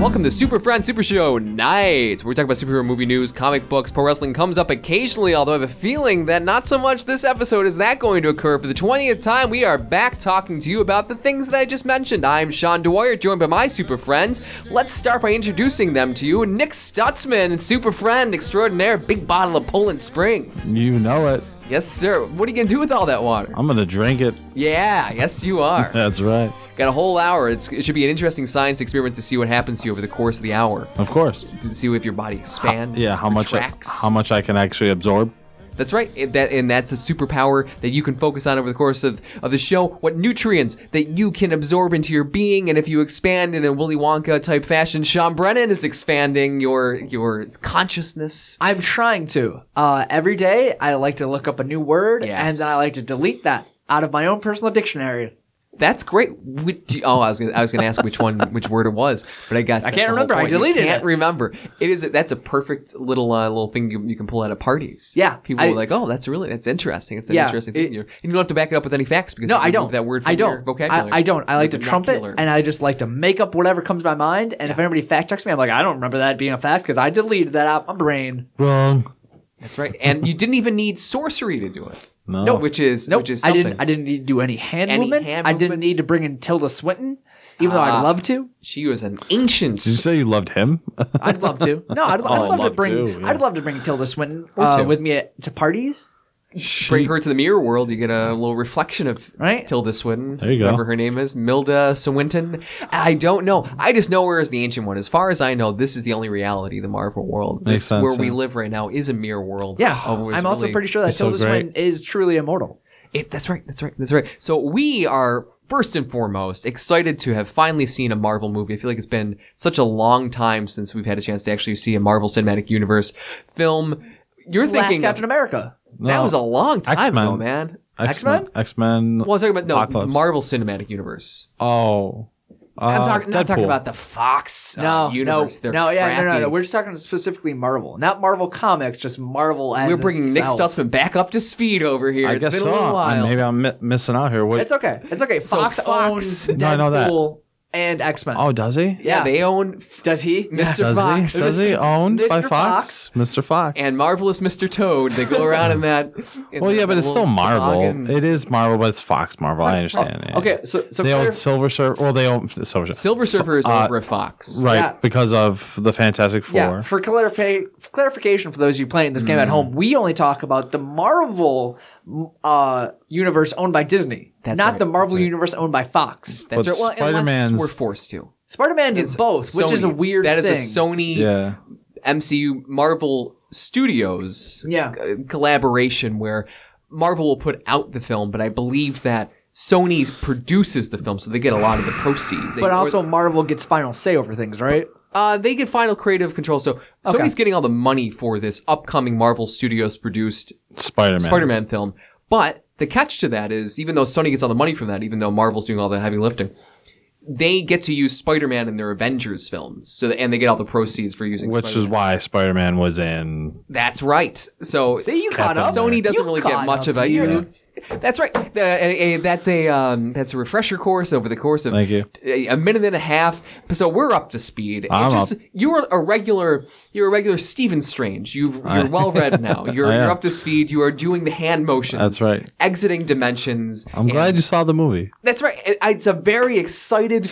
Welcome to Super Friend Super Show Night. we talk about superhero movie news, comic books, pro wrestling comes up occasionally, although I have a feeling that not so much this episode is that going to occur. For the 20th time, we are back talking to you about the things that I just mentioned. I'm Sean Dwyer, joined by my super friends. Let's start by introducing them to you. Nick Stutzman, super friend extraordinaire, big bottle of Poland Springs. You know it. Yes, sir. What are you going to do with all that water? I'm gonna drink it. Yeah, yes, you are. That's right. Got a whole hour. It's, it should be an interesting science experiment to see what happens to you over the course of the hour. Of course. To see if your body expands. Yeah, how much I, retracts. how much I can actually absorb. That's right. It- that and that's a superpower that you can focus on over the course of, of the show. What nutrients that you can absorb into your being, and if you expand in a Willy Wonka type fashion, Sean Brennan is expanding your your consciousness. I'm trying to. Uh, every day, I like to look up a new word, Yes. and then I like to delete that out of my own personal dictionary. That's great. Which, oh, I was gonna, I was going to ask which one, which word it was, but I guess I can't remember. I deleted you can't it. remember. It is. That's a perfect little uh, little thing you, you can pull out at parties. Yeah, people I- are like, oh, that's really that's interesting. It's an Yeah, interesting thing. You're, and you don't have to back it up with any facts because No, you I don't. That word. From I don't. vocabulary. I, I don't. I like to trumpet, vernacular. and I just like to make up whatever comes to my mind. And if anybody fact checks me, I'm like, I don't remember that being a fact because I deleted that out of my brain. Wrong. That's right. And you didn't even need sorcery to do it. No. No, which is Nope. which is I something. didn't. I didn't need to do any hand Any movements. hand I didn't movements? need to bring in Tilda Swinton, even though Ah. I'd love to. She was an ancient. Did you say you loved him? I'd love to. No, I'd, I'd Oh, I'd love, to love bring. to, yeah. I'd love to bring Tilda Swinton uh, two. with me at, to parties. Bring her to the mirror world. You get a little reflection of Right. Tilda Swinton. There you go. Whatever her name is, Milda Swinton. I don't know. I just know her as the ancient one. As far as I know, this is the only reality. The Marvel world. Makes This sense, where we live right now is a mirror world. Yeah, oh, of I'm also really- pretty sure that It's so Tilda. Swinton is truly immortal. It, that's right. That's right. That's right. So we are first and foremost excited to have finally seen a Marvel movie. I feel like it's been such a long time since we've had a chance to actually see a Marvel Cinematic Universe film. You're Last thinking Captain of, America. That was a long time X-Men. ago, man. X-Men? X Men. Well, I was talking about no Apocalypse. Marvel Cinematic Universe. Oh. I'm Uh, talking not talking about the Fox uh, No, universe. no, They're no, yeah, no, no, no. We're just talking specifically Marvel, not Marvel Comics, just Marvel as We're bringing Nick itself. Stutzman back up to speed over here. I It's guess been so. a little I- while. Maybe I'm mi- missing out here. Wait. It's okay. It's okay. So Fox, Fox- owns No, I know that. Deadpool and X Men. oh, does he? yeah, yeah. they own Does he? Mr. Does Fox. he? Does he? Owned by Mr. Fox? Mr. Fox. and marvelous Mr. Toad. They go around in that. in Well, that yeah, but it's little still Marvel. toboggan. It is Marvel, but it's Fox Marvel. I understand. yeah. Okay, so so They clar- own Silver Surfer. Well, they own Silver Surfer. Silver Surfer is uh, over at Fox. Right, Yeah. because of the Fantastic Four. yeah. For, clarifi- for clarification for those of you playing this game at home, we only talk about the Marvel uh, universe owned by Disney, That's not right, the Marvel universe owned by Fox. That's But right. Well, unless Spider-Man's- we're forced to. Spider Man's in both, which is a Sony. weird That is thing. a Sony Yeah. MCU Marvel Studios Yeah. uh, collaboration where Marvel will put out the film, but I believe that Sony produces the film, so they get a lot of the proceeds. They- but or- also Marvel gets final say over things, right? Uh, they get final creative control. So Okay. Sony's getting all the money for this upcoming Marvel Studios produced Spider Man. Spider-Man film. But the catch to that is, even though Sony gets all the money from that, even though Marvel's doing all the heavy lifting, they get to use Spider-Man in their Avengers films. So, and they get all the proceeds for using. Which is Spider-Man. why Spider Man was in. That's right. So See, you caught up. Sony doesn't You really get much up of a. here. You, that's right. Uh, a- a- that's a um, that's a refresher course over the course of Thank you. a, a minute and a half. So we're up to speed. I'm just up. you're a regular you're a regular Stephen Strange. You've, you're well read now. You're you're up to speed. You are doing the hand motion. That's right. Exiting dimensions. I'm glad you saw the movie. That's right. It- It's a very excited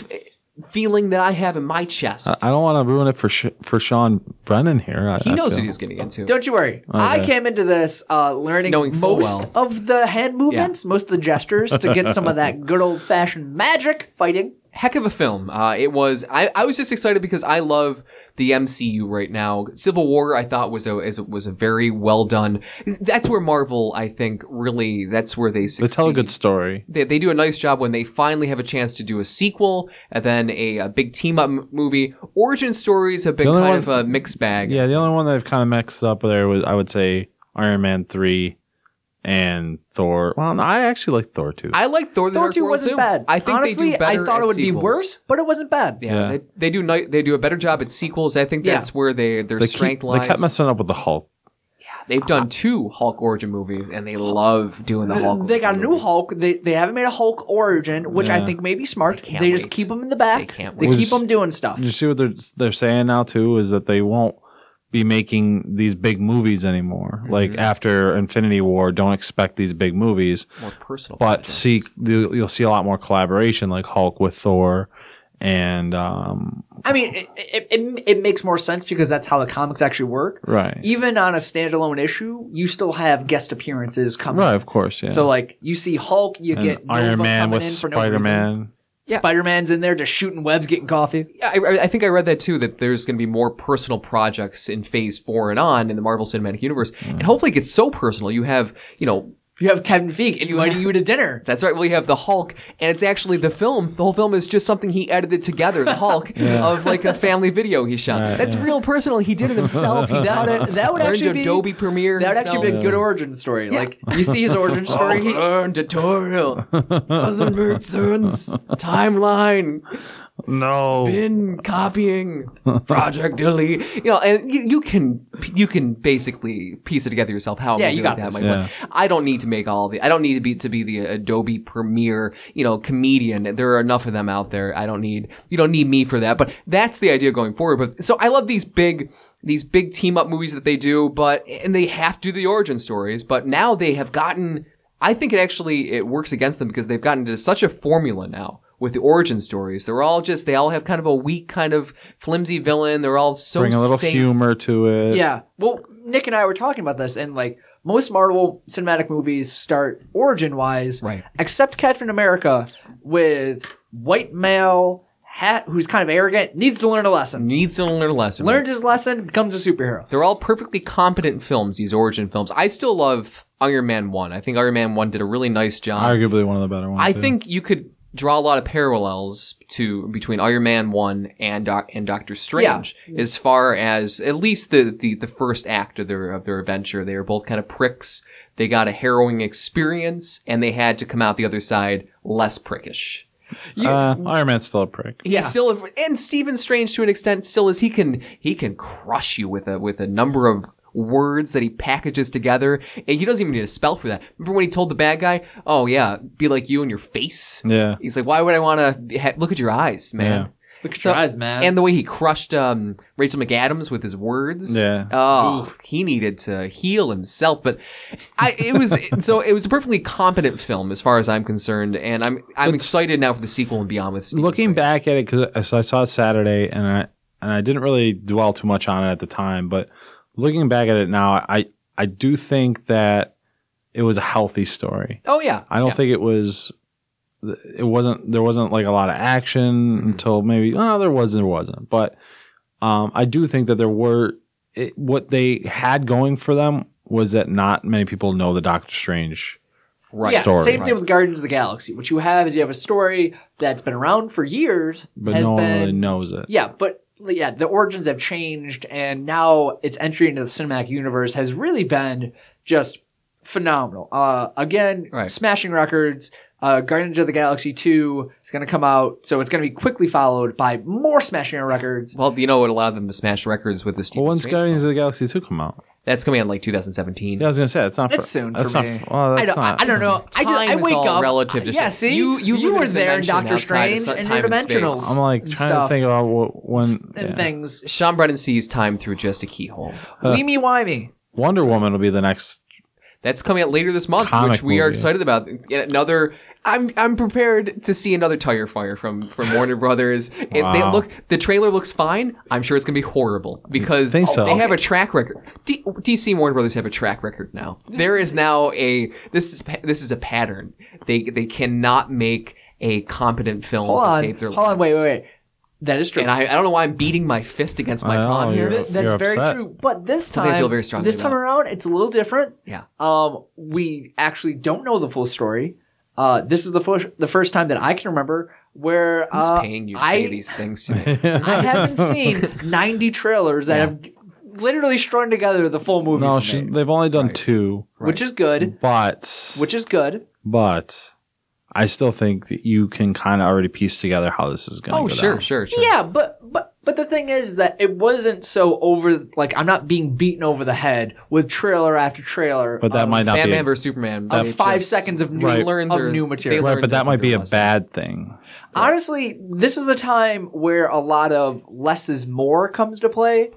feeling that I have in my chest. I don't want to ruin it for Sh- for Sean Brennan here. I, he I knows feel. what he's getting into. Don't you worry. I came into this uh, learning Knowing most well. of the hand movements, most of the gestures to get some of that good old fashioned magic fighting. heck of a film. Uh, it was. I, I was just excited because I love the MCU right now. Civil War, I thought was a is, was a very well done. That's where Marvel, I think, really. That's where they They tell a good story. They, they do a nice job when they finally have a chance to do a sequel and then a, a big team up m- movie. Origin stories have been kind one- of a mixed bag. Yeah, the only one that I've kind of mixed up there was I would say Iron Man three and Thor. Well, no, I actually like Thor too. I like Thor: The Thor Dark 2 World wasn't too. bad. I think Honestly, they do better I thought at it would sequels. be worse, but it wasn't bad. Yeah, Yeah. They, they do ni- they do a better job at sequels. I think Yeah. that's where they their they, strength keep, lies. they kept messing up with the Hulk. They've done two Hulk origin movies, and they love doing the Hulk. They got a origin new movies. Hulk. They they haven't made a Hulk origin, which I Yeah. think may be smart. They, can't just wait. keep them in the back. They can't They wait. keep them doing stuff. You see what they're they're saying now too? Is that they won't be making these big movies anymore. Mm-hmm. Like after Infinity War, don't expect these big movies, more personal. but projects. see you'll you'll see a lot more collaboration, like Hulk with Thor, and um, I mean, it, it, it, it makes more sense because that's how the comics actually work. right, Even on a standalone issue, you still have guest appearances coming. right, of course, yeah. So like you see Hulk, you And get Iron Nova Man with in for no Spider reason. Man. Spider Man's in there just shooting webs, getting coffee. Yeah, I, I- I think I read that too. That there's going to be more personal projects in Phase Four and on in the Marvel Cinematic Universe, mm. and hopefully it gets so personal. You have, you know, You have Kevin Feige inviting you to dinner. that's right. Well, you have the Hulk, and it's actually the film. The whole film is just something he edited together. The Hulk of like a family video he shot. Right, that's yeah. real personal. He did it himself. He That would, that would actually be Adobe Premiere. That would actually be a good origin story. Like you see his origin story. he- tutorial doesn't make sense. Timeline No, bin copying project delete. You know, and you, you can you can basically piece it together yourself. How Yeah, maybe you got that this. might Yeah. work. I don't need to make all the. I don't need to be to be the Adobe Premiere. You know, comedian. There are enough of them out there. I don't need. You don't need me for that. But that's the idea going forward. But so I love these big these big team up movies that they do. But and they have to do the origin stories. But now they have gotten. I think it actually it works against them because they've gotten to such a formula now with the origin stories. They're all just they all have kind of a weak, kind of flimsy villain. They're all so bring a little safe. humor to it. Yeah. Well, Nick and I were talking about this, and like most Marvel cinematic movies start origin wise, Right. Except Captain America with white male hat who's kind of arrogant, needs to learn a lesson. Needs to learn a lesson. Learns his lesson, becomes a superhero. They're all perfectly competent films. These origin films. I still love Iron Man one. I think Iron Man one did a really nice job. arguably one of the better ones. I too. think you could draw a lot of parallels to between Iron Man one and Doc, and Doctor Strange as far as at least the, the the first act of their of their adventure. They were both kind of pricks. They got a harrowing experience, and they had to come out the other side less prickish. uh, Iron Man's still a prick. He's Yeah. still and Stephen Strange to an extent still is he can he can crush you with a with a number of words that he packages together and he doesn't even need a spell for that. Remember when he told the bad guy, "Oh yeah, be like you in your face." Yeah. He's like, "Why would I want to ha- look at your eyes, man?" Yeah. Look at your eyes, man. And the way he crushed um, Rachel McAdams with his words. Yeah. Oh, he needed to heal himself. But I, it was so it was a perfectly competent film as far as I'm concerned, and I'm I'm excited now for the sequel and beyond with Stephen Looking Strange. back at it, because I saw it Saturday, and I and I didn't really dwell too much on it at the time, but looking back at it now, I I do think that it was a healthy story. Oh yeah, I don't Yeah. think it was. It wasn't. There wasn't like a lot of action Mm-hmm. until maybe. Oh, there was. There wasn't. But um, I do think that there were. It, what they had going for them was that not many people know the Doctor Strange. right. yeah, story. same Right. thing with Guardians of the Galaxy. What you have is you have a story that's been around for years, But has no one been really knows it. Yeah, but yeah, the origins have changed, and now its entry into the cinematic universe has really been just phenomenal. Uh, again, Right. smashing records. Uh, Guardians of the Galaxy 2 is going to come out, so it's going to be quickly followed by more smashing records. Well, you know what allowed them to smash records with this. Stephen Well, when's Strange Guardians film? of the Galaxy two come out? That's coming out in like 2017. Yeah, I was gonna say it's not. It's for, soon that's for not, me. Well, that's I don't, not. I don't know. I, just, I Time is wake all up. relative to yeah, see, You- you you were there in Doctor outside of Strange and time and space. I'm like trying stuff to think about what, when and yeah. things. Sean Brennan sees time through just a keyhole. Uh, Weemy wimey. Wonder Woman will be the next. That's coming out later this month, which we are excited about. Another, I'm I'm prepared to see another tire fire from from Warner Brothers. It, they Wow. look the trailer looks fine. I'm sure it's gonna be horrible because Think so. they have a track record. D- DC and Warner Brothers have a track record now. There is now a this is this is a pattern. They they cannot make a competent film Hold to on. save their Hold on. Wait, wait, wait. That is true. And I, I don't know why I'm beating my fist against my I know, palm here. you're- Th- that's very upset. true. But this Something I time, feel very strongly this time about. around, it's a little different. Yeah. Um, we actually don't know the full story. Uh, this is the first the first time that I can remember where Who's uh, paying you to I, say these things to me? I haven't seen ninety trailers that Yeah. have literally strung together the full movie. No, she's, they've only done Right. two, which is good. but Which is good. but I still think that you can kind of already piece together how this is going. Oh go sure, down. sure, sure. Yeah, but but But the thing is that it wasn't so over. Like I'm not being beaten over the head with trailer after trailer. But that of- might not be Batman a- versus Superman. of they five just- seconds of new, Right. learned of their- new material. right, learned but that might be a lesson. bad thing. Honestly, this is a time where a lot of less is more comes to play.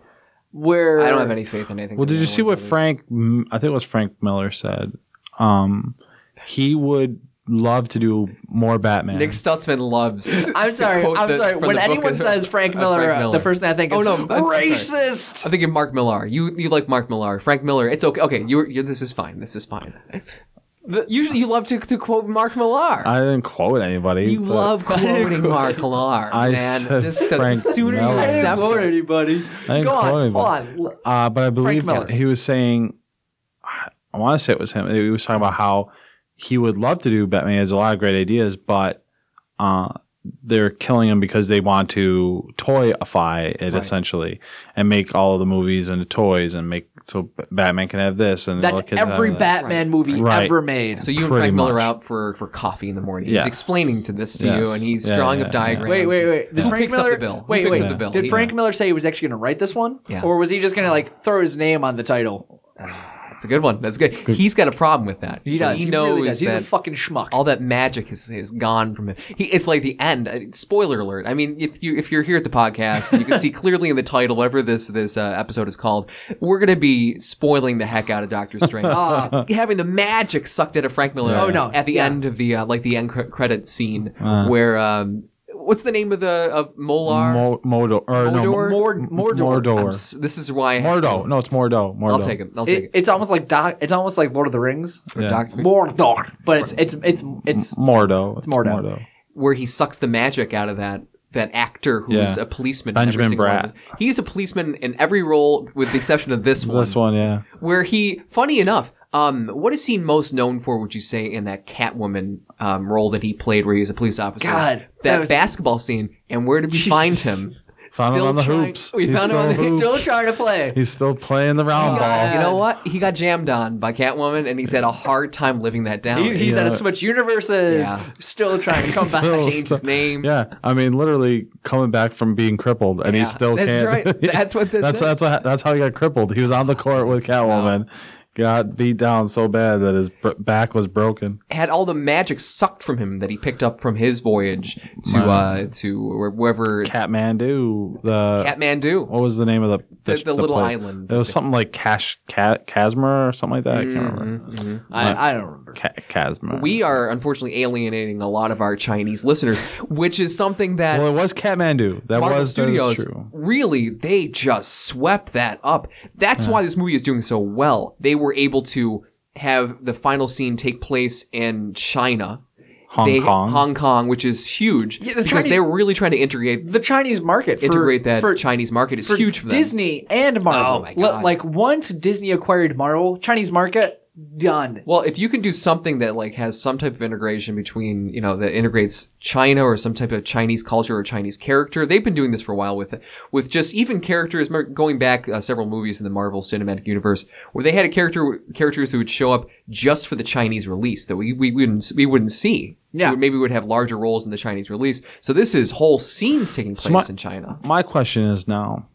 Where I don't have any faith in anything. Well, did you see what does. Frank? I think it was Frank Miller said. Um, he would love to do more Batman. Nick Stutzman loves. I'm sorry. I'm the- sorry. When anyone of- says Frank of Miller, Frank uh, the first thing I think Oh, no, I'm- I'm sorry. racist. I'm thinking Mark Millar. You you like Mark Millar? Frank Miller. It's okay. Okay, you you this is fine. This is fine. The, usually you love to, to quote Mark Millar. I didn't quote anybody. you love quoting Mark Millar, I man. said Just the Frank sooner you Miller. I didn't accept quote anybody. I didn't Go on. quote Hold anybody. on. Uh, but I believe he was saying, I want to say it was him. He was talking about how he would love to do Batman. He has a lot of great ideas, but uh, they're killing him because they want to toyify it essentially and make all of the movies into toys and make so Batman can have this and That's the kids have every that. Batman movie Right. ever made. So you and Pretty Frank Miller much. out for, for coffee in the morning. Yes. He's explaining to this to you, and he's Yeah, drawing yeah, up yeah. diagrams. Wait, wait, wait. Did Who Frank picks Miller? up the bill? Wait, wait. up the bill? Did He- Frank Miller say he was actually going to write this one, Yeah. or was he just going to like throw his name on the title? That's a good one. That's good. He's got a problem with that. He does. He, He, knows really does. He's a fucking schmuck. all that magic is, is gone from him. He, it's like the end. Uh, Spoiler alert. I mean, if you if you're here at the podcast, you can see clearly in the title, whatever this this uh, episode is called, we're gonna be spoiling the heck out of Doctor Strange, Ah. having the magic sucked out of Frank Miller. Oh, no. At the Yeah. end of the uh, like the end cre- credit scene Uh. where um, what's the name of the of Molar? Mo- Modo or no Mordor? Mord- Mordor. Mordor. I'm s- this is why I Mordo. No, it's Mordo. Mordo. I'll take it. I'll take It, it. it's almost like doc, It's almost like Lord of the Rings. For Yeah. Doctor Mordor, but it's it's it's it's Mordo. It's Mordo. where he sucks the magic out of that that actor who's Yeah. a policeman. in every Benjamin single Bratt. of. He's a policeman in every role, with the exception of this one. This one, yeah. where he, funny enough, um, what is he most known for? Would you say in that Catwoman um, role that he played, where he was a police officer? God, that, that was- basketball scene. And where did we find him? Found him Still on the trying- hoops. We He's found him on the still hoops. hoops. still trying to play. He's still playing the round God. ball. You know what? He got jammed on by Catwoman, and he's had a hard time living that down. He, he's Yeah. at a switch universes, Yeah. still trying to come back. Still changed his name. Yeah, I mean, literally coming back from being crippled, and Yeah, he still that's can't. right. That's what this that's is. that's what that's how he got crippled. He was on the court with Catwoman, got beat down so bad that his br- back was broken. had all the magic sucked from him that he picked up from his voyage to uh to wherever Catmandu, the Kathmandu. what was the name of the The- the little place? island. It was something like Cash Ca- Casmer or something like that. I can't Mm-hmm. remember. I, I don't remember. Ca- Casmer. We are unfortunately alienating a lot of our Chinese listeners, which is something that well, it was Kathmandu. That Marvel was that is Studios true. really they just swept that up. That's why this movie is doing so well. They were able to have the final scene take place in China. Hong They- Kong. Hong Kong, which is huge the because Chinese- they're really trying to integrate The Chinese market for, integrate that for, Chinese market is for huge for them. Disney and Marvel. Oh my Li- God. Like once Disney acquired Marvel, Chinese market done. Well, if you can do something that like has some type of integration between, you know, that integrates China or some type of Chinese culture or Chinese character, they've been doing this for a while with with just even characters going back uh, several movies in the Marvel Cinematic Universe where they had a character characters who would show up just for the Chinese release that we we wouldn't we wouldn't see. Yeah. We- maybe would have larger roles in the Chinese release. So this is whole scenes taking place my- in China. My question is now: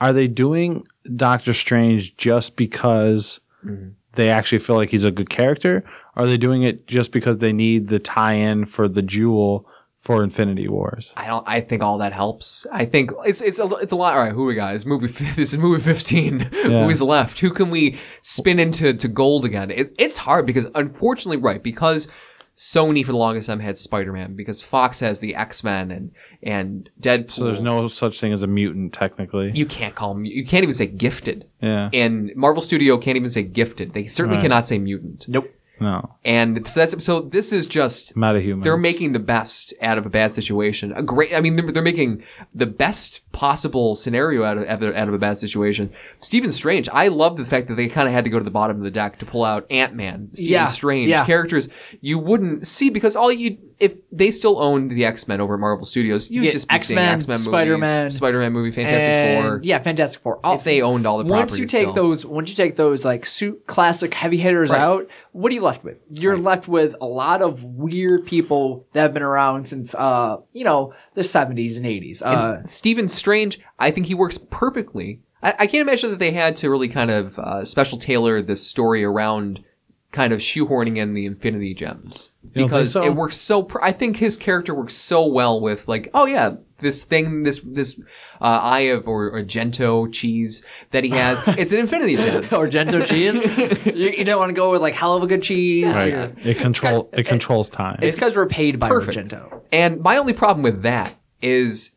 Are they doing Doctor Strange just because Mm-hmm. They actually feel like he's a good character? Are they doing it just because they need the tie-in for the jewel for Infinity Wars? I don't. I think all that helps. I think it's it's a, it's a lot. All right, who we got? It's movie. This is movie fifteen. Who's left? Who can we spin into to gold again? It, it's hard because unfortunately, right? Because Sony for the longest time had Spider Man. Because Fox has the X Men and and Deadpool. So there's no such thing as a mutant, technically. You can't call them. You can't even say gifted. yeah. And Marvel Studio can't even say gifted. They certainly Right. cannot say mutant. Nope. no. And so that's so. This is just Metahumans. they're making the best out of a bad situation. A great, I mean, they're, they're making the best possible scenario out of, out of a bad situation. Stephen Strange, I love the fact that they kind of had to go to the bottom of the deck to pull out Ant Man, Stephen Yeah, Strange, yeah. characters you wouldn't see because all you if they still owned the X Men over at Marvel Studios, you'd Yeah, just be seeing X-Men, X Men, Spider-Man, Spider Man movie, Fantastic And- Four. Yeah, Fantastic Four. All- If they owned all the once you take still. those, once you take those like suit classic heavy hitters Right. out, what are you left with? You're left with a lot of weird people that have been around since uh you know the 70s and 80s. Uh, Stephen Strange, I think he works perfectly. I, I can't imagine that they had to really kind of uh, special tailor this story around kind of shoehorning in the Infinity Gems You don't think because so? it works so. Pr- I think his character works so well with like, oh yeah, this thing, this this uh, eye of or, or Gento cheese that he has. it's an Infinity Gem. or Gento cheese. you, you don't want to go with like hell of a good cheese. Right. or- It control it controls time. It's because we're paid by Perfect. Argento. And my only problem with that is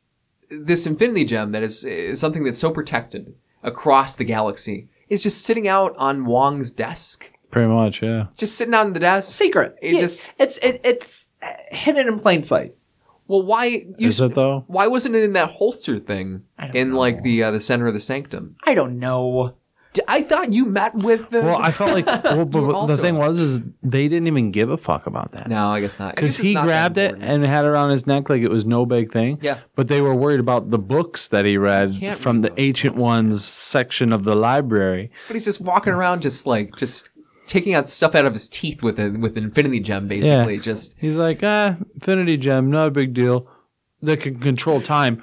this Infinity Gem that is, is something that's so protected across the galaxy is just sitting out on Wong's desk. Pretty much, yeah. Just sitting on the desk. Secret. It Yeah, just it's it, it's hidden in plain sight. Well, why you, Is it though? why wasn't it in that holster thing in know. like the uh, the center of the sanctum? I don't know. I thought you met with the. Well, I felt like well, but the thing was is they didn't even give a fuck about that. no, I guess not. Because he not grabbed it and had it around his neck like it was no big thing. Yeah. But they were worried about the books that he read from read the Ancient books, Ones section of the library. but he's just walking around, just like just taking out stuff out of his teeth with a with an Infinity Gem, basically. Just He's like, ah, Infinity Gem, not a big deal. that can control time,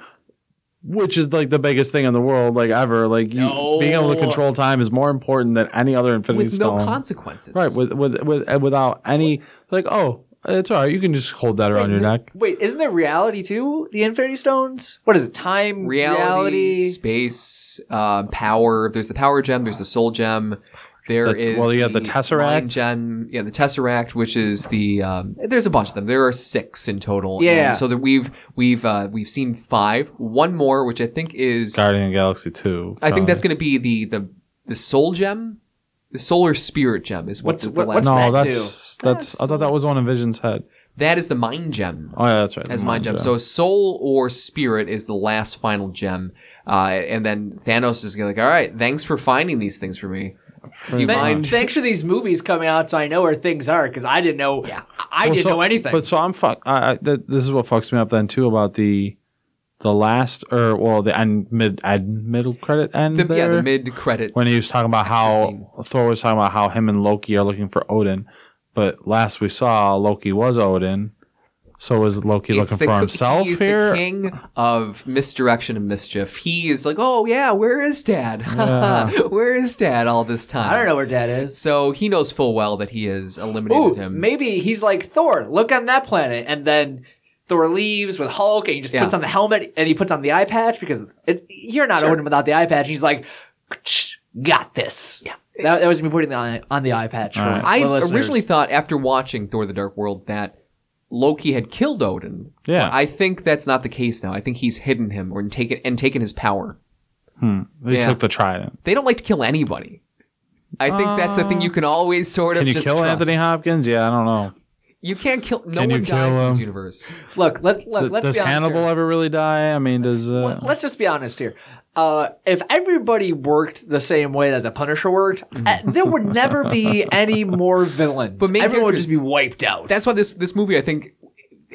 which is like the biggest thing in the world, like ever. Like you, No. being able to control time is more important than any other Infinity with Stone. no consequences. Right, with with with uh, without any like, oh, it's all right. You can just hold that around your neck. Wait, isn't there reality too? The Infinity Stones? What is it? Time, reality, space, uh, power. There's the power gem. There's the soul gem. There That's- is well, you have the Tesseract. gem. Yeah, the tesseract, which is the. Um, there's a bunch of them. There are six in total. Yeah. And so that we've we've uh, we've seen five. One more, which I think is. Guardian of Galaxy Two. I think that's going to be the the the soul gem. The solar spirit gem is what What's- the, the what- last. what's no, that that's that's. I thought that was one in Vision's head. that is the mind gem. Oh yeah, that's right. as the mind gem. gem. So soul or spirit is the last final gem. Uh, and then Thanos is gonna like, all right, thanks for finding these things for me. Do you Th- mind? Thanks for these movies coming out, so I know where things are because I didn't know. Yeah, I Well, didn't so- know anything. But so I'm fuck. I, I, th- this is what fucks me up then too about the the last or well the end mid end middle credit end The, there yeah, the mid credit. when he was talking about how Thor was talking about how him and Loki are looking for Odin, but last we saw Loki was Odin. So is Loki looking for himself he's here? the king of misdirection and mischief. He is like, oh yeah, where is Dad? where is Dad all this time? I don't know where Dad is. So he knows full well that he has eliminated Ooh, him. maybe he's like Thor. Look on that planet, and then Thor leaves with Hulk, and he just Yeah. puts on the helmet and he puts on the eye patch because it, you're not Sure. Odin without the eye patch. He's like, got this. Yeah, that, that was me putting the eye, on the eye patch. For All right. I listeners. originally thought after watching Thor: The Dark World that Loki had killed Odin. Yeah. I think that's not the case now. I think he's hidden him or taken and taken his power. They Yeah. took the trident. They don't like to kill anybody. I think that's the thing you can always sort of Can you just kill trust. Anthony Hopkins? Yeah, I don't know. You can't kill. No Can one kill dies in this universe. look. Let, let does be honest Hannibal here. ever really die? I mean, does uh, Let- Let's just be honest here. Uh, if everybody worked the same way that the Punisher worked, uh, there would never be any more villains. But main everyone would just be wiped out. That's why this this movie I think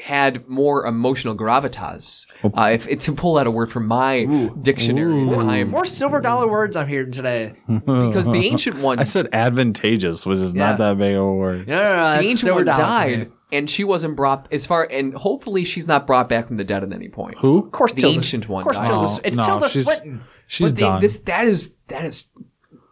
had more emotional gravitas. Uh, if, if to pull out a word from my dictionary, that I am more silver dollar words I'm hearing today. because the ancient one, I said advantageous, which is Yeah. not that big of a word. No, no, no. the ancient silver one dollar died, me. And she wasn't brought as far, and hopefully she's not brought back from the dead at any point. Who? Of course, The Tilda, ancient one Of course, died. Tilda. Oh, it's no, Tilda she's- Swinton. She's but they, done. this that is that is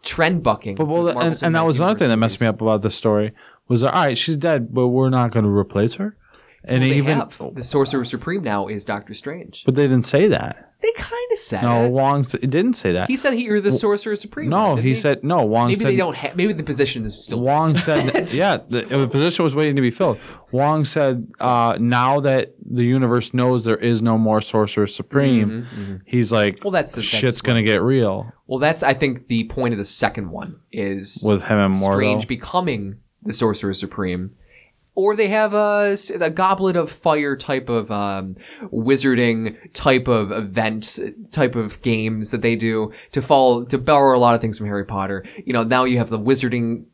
trend bucking. But well, and, and that was another thing that messed me up about this story was that all right, she's dead, but we're not going to replace her. And They even, have. the Sorcerer Supreme now is Doctor Strange. but they didn't say that. They kind of said No, it. Wong s- didn't say that. He said he, you're the Sorcerer Supreme. no, didn't he said no. Wong maybe said they don't. Ha- maybe the position is still. Wong said, yeah, the, the position was waiting to be filled. Wong said, uh, now that the universe knows there is no more Sorcerer Supreme, he's like, Mm-hmm, Well, that's- that's shit's going to get real Well, that's I think the point of the second one is with him and Mordo. Strange becoming the Sorcerer Supreme. Or they have a, a goblet of fire type of um, wizarding type of events, type of games that they do to fall to borrow a lot of things from Harry Potter. You know, now you have the wizarding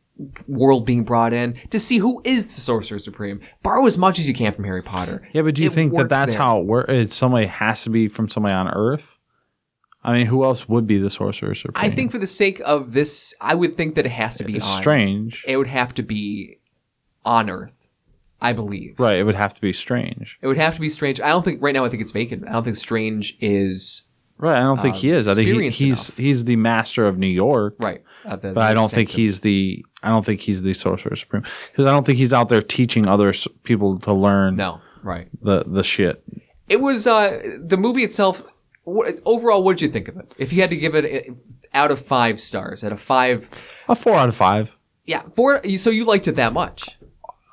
world being brought in to see who is the Sorcerer Supreme. Borrow as much as you can from Harry Potter. Yeah, but do you It think that that's there. how it works? Somebody has to be from somebody on Earth. I mean, who else would be the Sorcerer Supreme? I think for the sake of this, I would think that it has to be it's on. strange, It would have to be on Earth, I believe. right? It would have to be strange. It would have to be Strange. I don't think right now. I think it's vacant. I don't think Strange is Right. I don't think he is. I think he, he's enough. he's the master of New York. right. Uh, the- But I don't think he's the. I don't think he's the sorcerer supreme because I don't think he's out there teaching other people to learn No, right. the the shit. It was uh, the movie itself. What, overall, what did you think of it? If you had to give it uh, out of five stars, out of five, A four out of five. yeah, four. So you liked it that much?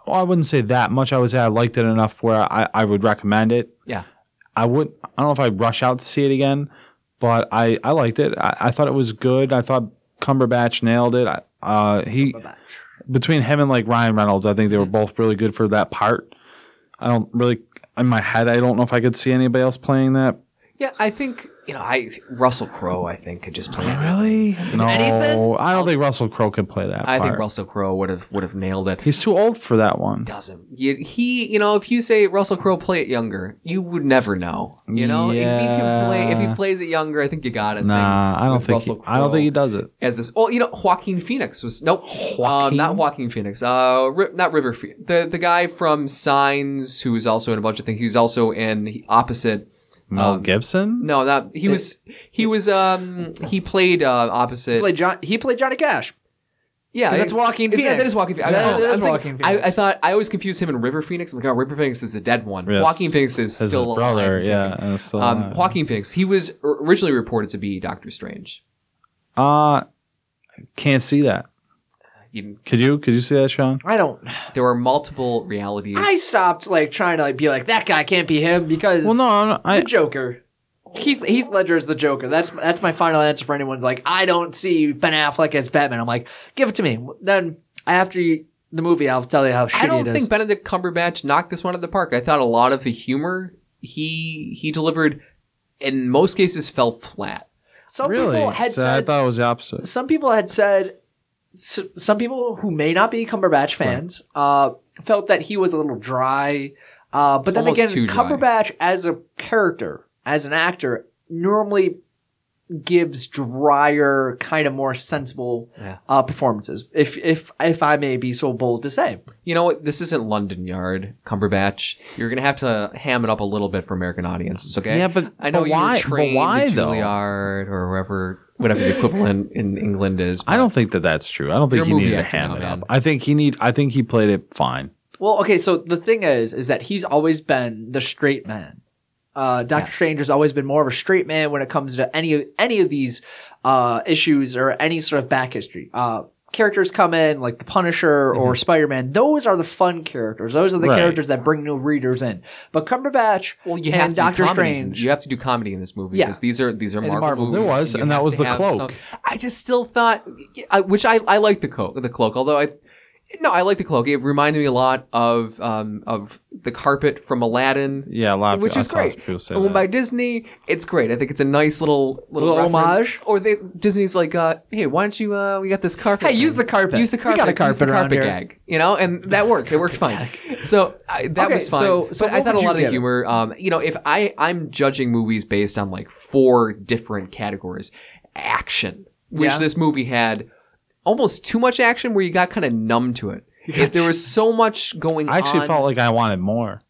Well, I wouldn't say that much. I would say I liked it enough where I, I would recommend it. Yeah. I would. I don't know if I'd rush out to see it again, but I, I liked it. I, I thought it was good. I thought Cumberbatch nailed it. I- Uh, he between him and like Ryan Reynolds, I think they were both really good for that part. I don't really in my head. I don't know if I could see anybody else playing that. Yeah, I think you know, I Russell Crowe, I think could just play. it. Really? No, Anything? I don't think Russell Crowe could play that. I think. Russell Crowe would have would have nailed it. He's too old for that one. He doesn't. You, he, you know, if you say Russell Crowe play it younger, you would never know. You know, if he can play, if he plays it younger, I think you got it. Nah, I don't with think. He, Russell I don't think he does it. As this, oh, you know, Joaquin Phoenix was nope, um, Joaquin? not Joaquin Phoenix. Uh, Ri- not River. Phe- The the guy from Signs, who was also in a bunch of things. He was also in opposite. Mel Um, Gibson. No, that he was. He was. Um, he played uh, opposite. Played John, he played Johnny Cash. Yeah, that's Walking Joaquin is that- That is Joaquin Phoenix. I, That- that is I'm thinking- Joaquin I, I thought I always confuse him and River Phoenix. I'm like, oh, River Phoenix is the dead one. Yes. Joaquin Phoenix is As still his brother, alive. yeah, still Um, alive. Joaquin Phoenix. He was originally reported to be Doctor Strange. Uh can't see that. Even, Could you? Could you see that, Sean? I don't. there were multiple realities. I stopped like trying to like be like that guy can't be him because Well, no, I'm not, the I. Joker. Heath Heath Ledger is the Joker. That's that's my final answer for anyone's like I don't see Ben Affleck as Batman. I'm like give it to me. Then after you, the movie, I'll tell you how shitty I don't it is. think Benedict Cumberbatch knocked this one out of the park. I thought a lot of the humor he he delivered, in most cases, fell flat. Some Really? people had So I said thought it was the opposite. some people had said s- some people who may not be Cumberbatch fans uh, felt that he was a little dry. Uh, but then Almost again, too dry. Cumberbatch as a character, as an actor, normally gives drier, kind of more sensible Yeah. uh, performances. If if if I may be so bold to say, You know what? This isn't London Yard, Cumberbatch. You're gonna have to ham it up a little bit for American audiences, okay? Yeah, but- I know but you're why- but trained why, to though? Juilliard or wherever, whatever the equivalent in England is. I don't think that that's true. I don't think he needed to ham now, it man. up. I think he need. I think he played it fine. well, okay. So the thing is, is that he's always been the straight man. Uh, Doctor Yes. Strange has always been more of a straight man when it comes to any of any of these uh, issues or any sort of back history. Uh, characters come in like the Punisher or Spider Man. Those are the fun characters. Those are the Mm-hmm. Right. characters that bring new readers in. But Cumberbatch Well, you and have to Doctor do Strange. you have to do comedy in this movie Yeah. because these are these are Marvel, Marvel. movies. There was, You and that was the cloak. some- I just still thought, I, which I I like the cloak, the cloak. Although I, no, I like the cloak. It reminded me a lot of um of the carpet from Aladdin. Yeah, a lot of which people, is great. People say Owned that. by Disney, it's great. I think it's a nice little little, Little homage? Or they Disney's like, uh, hey, why don't you? Uh, we got this carpet. Hey, use the carpet. Use the carpet. We got a use carpet the carpet here. gag. You know, and that worked. It worked fine. So I, that Okay, was fine. so- so I thought a lot of the humor. Um, you know, if I I'm judging movies based on like four different categories, action, which Yeah. this movie had almost too much action, where you got kind of numb to it. If there was so much going on. I actually on. felt like I wanted more.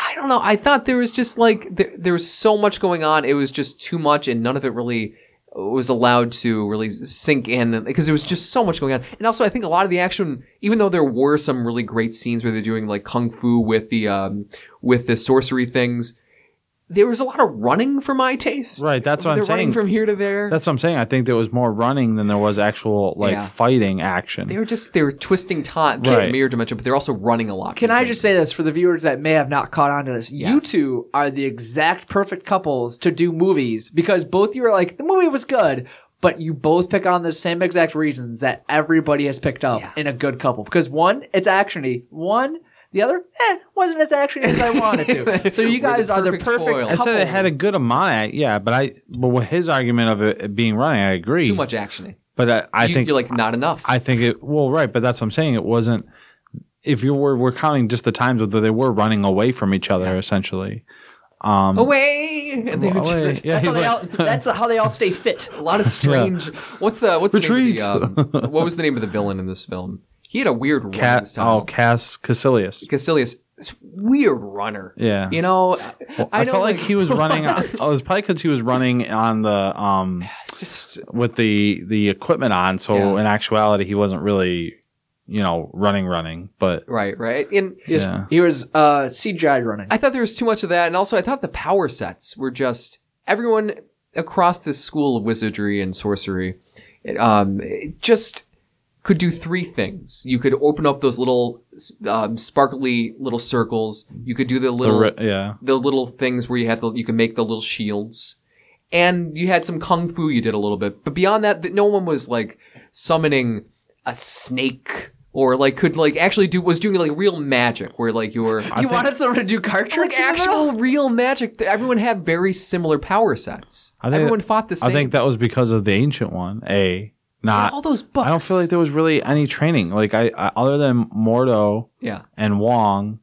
I don't know. I thought there was just like there, there was so much going on. It was just too much, and none of it really was allowed to really sink in because there was just so much going on. And also, I think a lot of the action, even though there were some really great scenes where they're doing like kung fu with the um, with the sorcery things, there was a lot of running for my taste. Right, that's what they're I'm saying. running from here to there. That's what I'm saying. I think there was more running than there was actual like Yeah. fighting action. they were just they were twisting time, Right. mirror dimension, but they're also running a lot. Can I things. just say this for the viewers that may have not caught on to this? You Yes. two are the exact perfect couples to do movies because both you are like the movie was good, but you both pick on the same exact reasons that everybody has picked up Yeah. in a good couple. Because one, it's actiony. One, the other, eh, wasn't as actiony as I wanted to. So you We're the guys are the perfect perfect foil. I couple. said it had a good amount of yeah, but I but with his argument of it being running, I agree. too much action. But I, I you, think you're like not enough. I think it well right, but that's what I'm saying. It wasn't if you were we're counting just the times that they were running away from each other essentially. away. And they were just, Away. Yeah, that's, how he's they all, that's how they all stay fit. a lot of strange. What's the what's Retreat. the name of the, um, what was the name of the villain in this film? He had a weird running Cat, style. oh, Cass Kaecilius. Kaecilius. this weird runner. Yeah. You know, I, know, felt like, he was running. On, oh, it was probably because he was running on the um just with the the equipment on. So Yeah. in actuality, he wasn't really, you know, running running. But right, right. And He was, Yeah. he was uh, CGI running. I thought there was too much of that, and also I thought the power sets were just everyone across this school of wizardry and sorcery, it, um, it just could do three things. You could open up those little um, sparkly little circles. You could do the the little yeah, the little things where you have the you can make the little shields, and you had some kung fu you did a little bit. But beyond that, no one was like summoning a snake or like could like actually do was doing like real magic where like you were you wanted someone to do card tricks? like in the actual real magic. Everyone had very similar power sets. I think Everyone that- fought the same. I think that was because of the ancient one. A not. all those books. I don't feel like there was really any training. Like I, I other than Mordo yeah. and Wong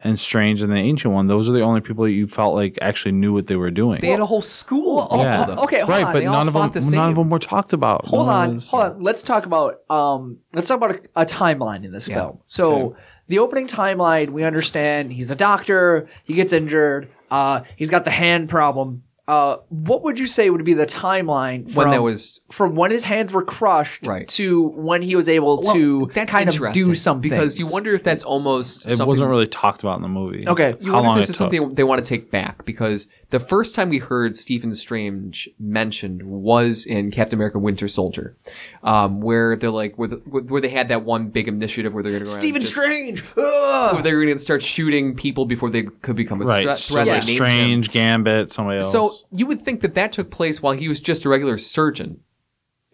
and Strange and the ancient one, those are the only people that you felt like actually knew what they were doing. They had a whole school. of Yeah. people, though. okay, hold right, on. but They all none of them, the none of them were talked about. hold No one on, was- hold on. Let's talk about um, let's talk about a, a timeline in this Yeah. film. So the opening timeline, we understand he's a doctor. He gets injured. Uh, he's got the hand problem. Uh, what would you say would be the timeline When from, there was from when his hands were crushed Right. to when he was able to Well, that's kind of do something? because you wonder if that's almost It something wasn't really talked about in the movie. Okay. You how wonder long if it this is took. something they want to take back because the first time we heard Stephen Strange mentioned was in Captain America: Winter Soldier, um, where they're like where, the, where they had that one big initiative where they're going to go Stephen just- Strange. where they're going to start shooting people before they could become a Right, threat. so threat like like Nate Strange, Gambit, somebody else. So you would think that that took place while he was just a regular surgeon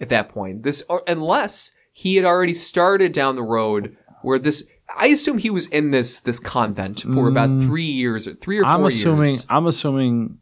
at that point. This, or, unless he had already started down the road where this. I assume he was in this this convent for about three years, or three or four Mm. I'm assuming. years. I'm assuming.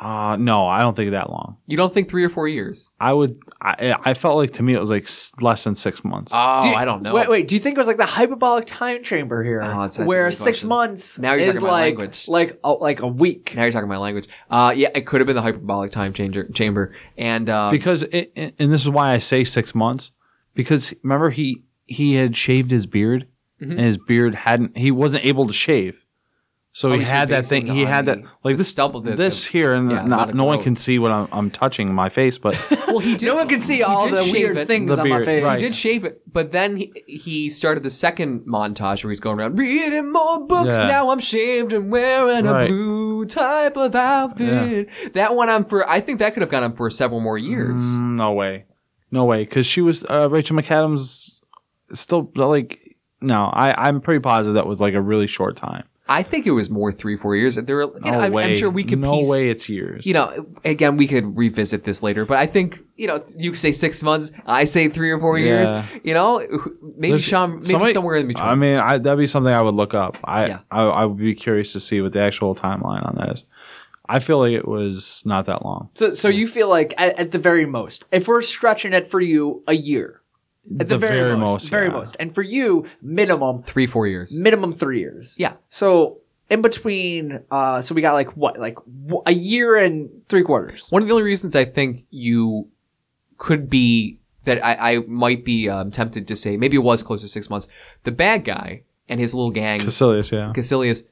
Uh no, I don't think that long. You don't think three or four years? I would. I, I felt like to me it was like s- less than six months. Oh, Do you- I don't know. Wait, wait. Do you think it was like the hyperbolic time chamber here, Oh, that's- that's a where good six question. months Now you're is talking my like language. like a, like a week? Now you're talking my language. Uh, yeah, it could have been the hyperbolic time changer chamber, and uh, because it, it- and this is why I say six months because remember he he had shaved his beard Mm-hmm. and his beard hadn't he wasn't able to shave so Oh, he you had that thing he had that like the this stubble, the- this the- here and yeah, not, not no one can see what I'm, I'm touching my face but well, he did. No one can see all the weird it. things The on my face. right. He did shave it, but then he, he started the second montage where he's going around reading more books. Yeah. Now I'm shaved and wearing a blue type of outfit. That went on for. I think that could have gone on for several more years. Mm, no way no way because she was uh, Rachel McAdams still like no I I'm pretty positive that was like a really short time I think it was more three, four years. There, were, you no know, I'm, way I'm sure we could. no piece, way it's years You know, again, we could revisit this later, but I think you know, you say six months, I say three or four years. You know, maybe There's- Sean, maybe somebody- somewhere in between. I mean, I, that'd be something I would look up. I, Yeah. I I would be curious to see what the actual timeline on that is. I feel like it was not that long. So, so you feel like at, at the very most, if we're stretching it for you, a year. At the, very, most, very yeah. most, and for you, minimum, three, four years. minimum three years. Yeah. So in between, uh, so we got like what, like a year and three quarters. One of the only reasons I think you could be that I, I might be um, tempted to say maybe it was closer to six months. The bad guy and his little gang, Kaecilius, yeah. Kaecilius,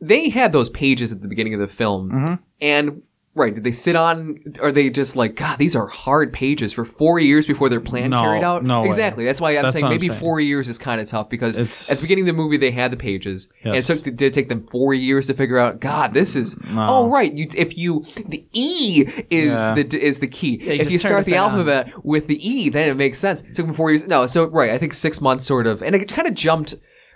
they had those pages at the beginning of the film, Mm-hmm. and right, did they sit on? Are they just like God? These are hard pages for four years before their plan No, carried out. no way. exactly. That's why I'm That's saying what I'm maybe saying. four years is kind of tough because It's- at the beginning of the movie they had the pages, and it took did it take them four years to figure out? God, this is oh right. You if you the E is Yeah. the is the key. you if you start the upside down. alphabet with the E, then it makes sense. It took them four years. No, so right. I think six months sort of, and it kind of jumped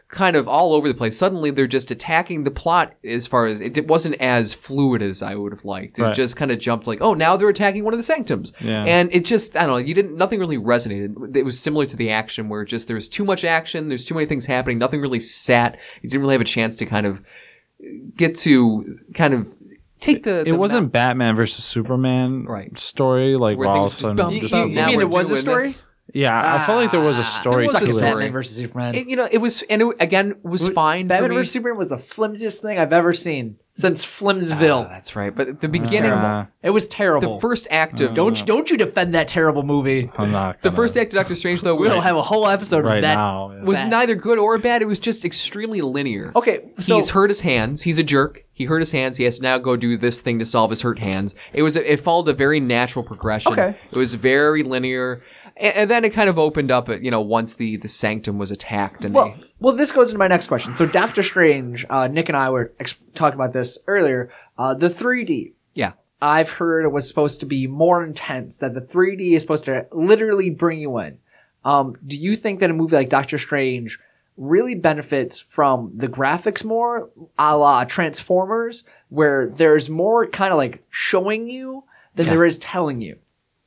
kind of all over the place. Suddenly they're just attacking the plot as far as it, it wasn't as fluid as I would have liked. It Right. just kind of jumped like, oh, now they're attacking one of the sanctums. Yeah. And it just, I don't know, you didn't, nothing really resonated. It was similar to the action where just there's too much action, there's too many things happening, nothing really sat. You didn't really have a chance to kind of get to kind of take the. It the wasn't Batman versus Superman Right. story like Where where all of a things just sudden bump- just- you- bump- you now mean it was a story? this. Yeah, I felt like there was a ah, story There was to a story. Batman versus Superman. It- you know, it was, and it, again, was fine. for Batman me. vs Superman was the flimsiest thing I've ever seen since Flimsville. Ah, that's right. But the ah, beginning, Uh, it was terrible. the first act of don't you, don't you defend that terrible movie? I'm not. the gonna- first act of Doctor Strange though We'll have a whole episode right of that. now. yeah. was bad. neither good or bad. It was just extremely linear. Okay, so he's hurt his hands. He's a jerk. He hurt his hands. He has to now go do this thing to solve his hurt hands. It was it followed a very natural progression. Okay. It was very linear, and, and then it kind of opened up. You know, once the the sanctum was attacked, and well, they, well, this goes into my next question. So Doctor Strange, uh, Nick and I were ex- talking about this earlier. Uh, the 3D. yeah, I've heard it was supposed to be more intense. That the 3D is supposed to literally bring you in. Um, do you think that a movie like Doctor Strange really benefits from the graphics more, a la Transformers, where there's more kind of like showing you than there is telling you?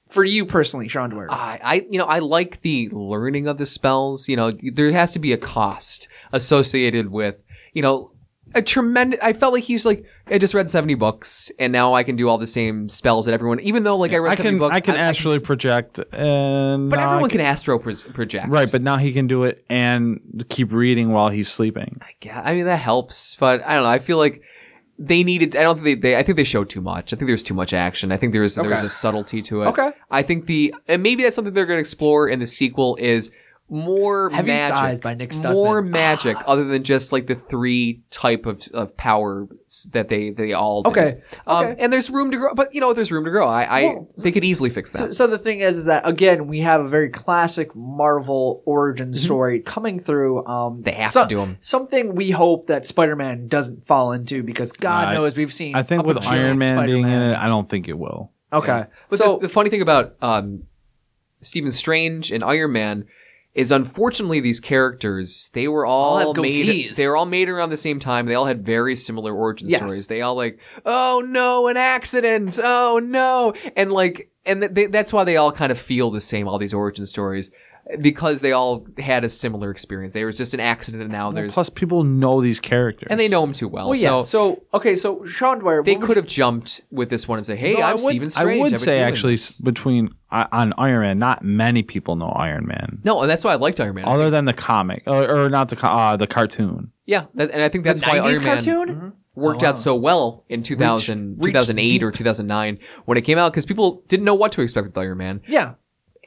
For you personally, Sean Dwyer. I, I, you know, I like the learning of the spells. You know, there has to be a cost associated with, you know, a tremendous. I felt like he's like, I just read seventy books, and now I can do all the same spells that everyone. Even though, like, I read I seventy can books, I can actually project and but everyone can astro project, right, but now he can do it and keep reading while he's sleeping. yeah, I mean that helps, but I don't know. I feel like they needed. I don't think they. they I think they showed too much. I think there's too much action. I think there's there's a subtlety to it. Okay. I think the and maybe that's something they're going to explore in the sequel is more Heavy magic, Skies by Nick more magic other than just like the three type of of powers that they they all do. Okay. Um, Okay. and there's room to grow, but you know there's room to grow. I, I Well, they could easily fix that. So, so the thing is, is that again, we have a very classic Marvel origin story coming through. Um, Mm-hmm. They have so- to do 'em. Something we hope that Spider-Man doesn't fall into because God I- knows we've seen. I think with Iron Man being in it, I don't think it will. Okay, But so the, the funny thing about um, Stephen Strange and Iron Man is unfortunately these characters they were all, All made they were all made around the same time. They all had very similar origin Yes. stories. They all like, oh no, an accident. Oh no, and like, and they, that's why they all kind of feel the same. All these origin stories. Because they all had a similar experience. There was just an accident, and now there's Plus, people know these characters, and they know him too well. well, yeah. so So, okay, so Sean Dwyer, they what would could have jumped with this one and say, "Hey, No, I I'm would- Stephen Strange." I would I've been say doing actually this." s- between uh, on Iron Man, not many people know Iron Man, no, and that's why I liked Iron Man. Other than the comic or, or not the co- uh, the cartoon. Yeah, that, and I think that's why 90s Iron Man cartoon? worked out so well in 2000, reach 2008 or 2009 when it came out because people didn't know what to expect with Iron Man, Yeah.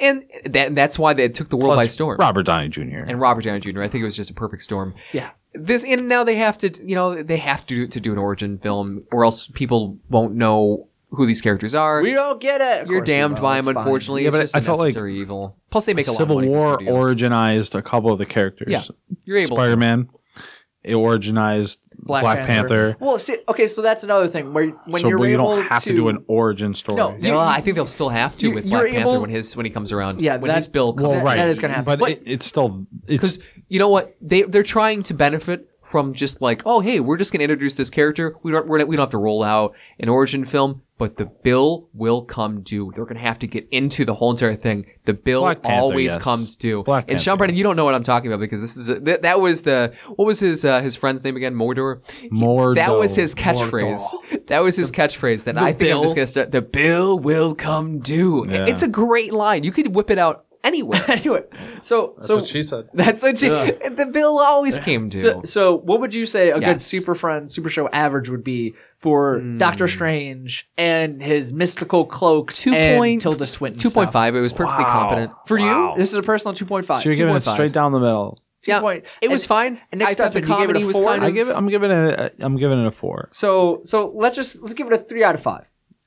And that, that's why they took the world by Plus, storm. Robert Downey Jr. and Robert Downey Jr. I think it was just a perfect storm. Yeah. This and now they have to, you know, they have to do, to do an origin film, or else people won't know who these characters are. We don't get it. Of You're course we damned will. by It's them, fine. unfortunately. Yeah, it's but just I a felt like necessary evil. Plus, they make a lot Civil of money. War for studios. originized a couple of the characters. Yeah, you're able. to. Spider Man, it originized Black, Panther. Well, see, okay, so that's another thing where when so you're we able don't have to, do an origin story. No, you- No, I think they'll still have to you- with Black Panther able- when his when he comes around. Yeah, when that- his bill comes. well, right, that is gonna happen. but But- it, it's still it's Because you know what they they're trying to benefit from just like oh hey we're just gonna introduce this character. We don't we're not, we don't have to roll out an origin film but the bill will come due. They're gonna have to get into the whole entire thing. The bill Panther, always yes. comes due. Black and Sean. Brennan you don't know what I'm talking about because this is a, that, that was the what was his uh, his friend's name again? Mordor? Mordo. that was his catchphrase. That was his catchphrase that I think I'm just gonna start the bill will come due. Yeah. it's a great line. You could whip it out anywhere anyway, so so what she said. that's what she, the bill always came to. So, so what would you say a good Super Friend Super Show average would be for Hmm. Doctor Strange and his mystical cloak? Two and point- Tilda Swinton? Two point stuff? five. It was perfectly Wow. competent. for Wow. you. This is a personal two point five. So you're giving it straight down the middle. Yeah, point- it was and- fine. and Nick I thought the Stutzman, you gave it a comedy was four? kind I give it, I'm giving it. A, I'm giving it a four. So so let's just let's give it a three out of five.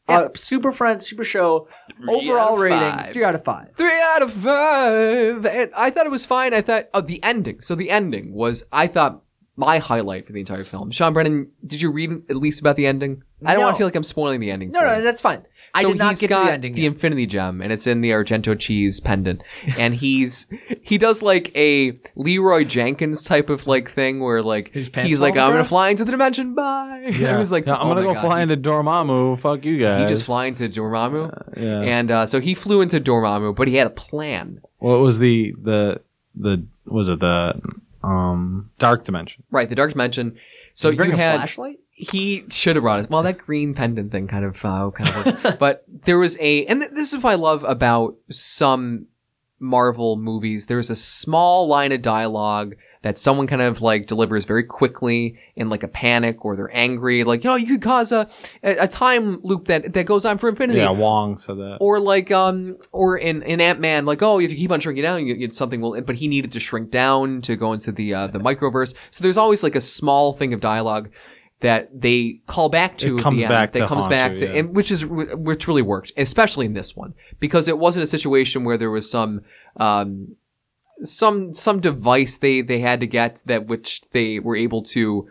Uh, Super Friends Super Show overall rating five. three out of five. Three out of five. And I thought it was fine. I thought, oh, the ending. So the ending was, I thought, my highlight for the entire film. Sean Brennan, did you read at least about the ending? I don't No. want to feel like I'm spoiling the ending. No, for no, you. that's fine. I so did not get got to the ending. the yet. Infinity Gem, and it's in the Argento cheese pendant. and he's he does like a Leroy Jenkins type of like thing where like His pants he's like fall I'm gonna apart? fly into the dimension. Bye. I was like, Yeah, I'm oh gonna my go God. fly into Dormammu. Fuck you guys. he just fly into Dormammu, yeah. and uh, so he flew into Dormammu, but he had a plan. What was the the the was it the um dark dimension? Right, the Dark Dimension. So Did you bring you a had flashlight? He should have brought it. Well, that green pendant thing kind of uh, kind of works. but there was a, and th- this is what I love about some Marvel movies. There's a small line of dialogue that someone kind of like delivers very quickly in like a panic or they're angry, like, you know, you could cause a, a, a time loop that, that goes on for infinity. Yeah, Wong said that. Or like, um, or in, in Ant Man, like, oh, if you keep on shrinking down, you, you, something will, but he needed to shrink down to go into the, uh, the microverse. So there's always like a small thing of dialogue that they call back to. It comes the end, back that to comes haunt back you, to, yeah. and which is, which really worked, especially in this one, because it wasn't a situation where there was some, um, some, some device they, they had to get that which they were able to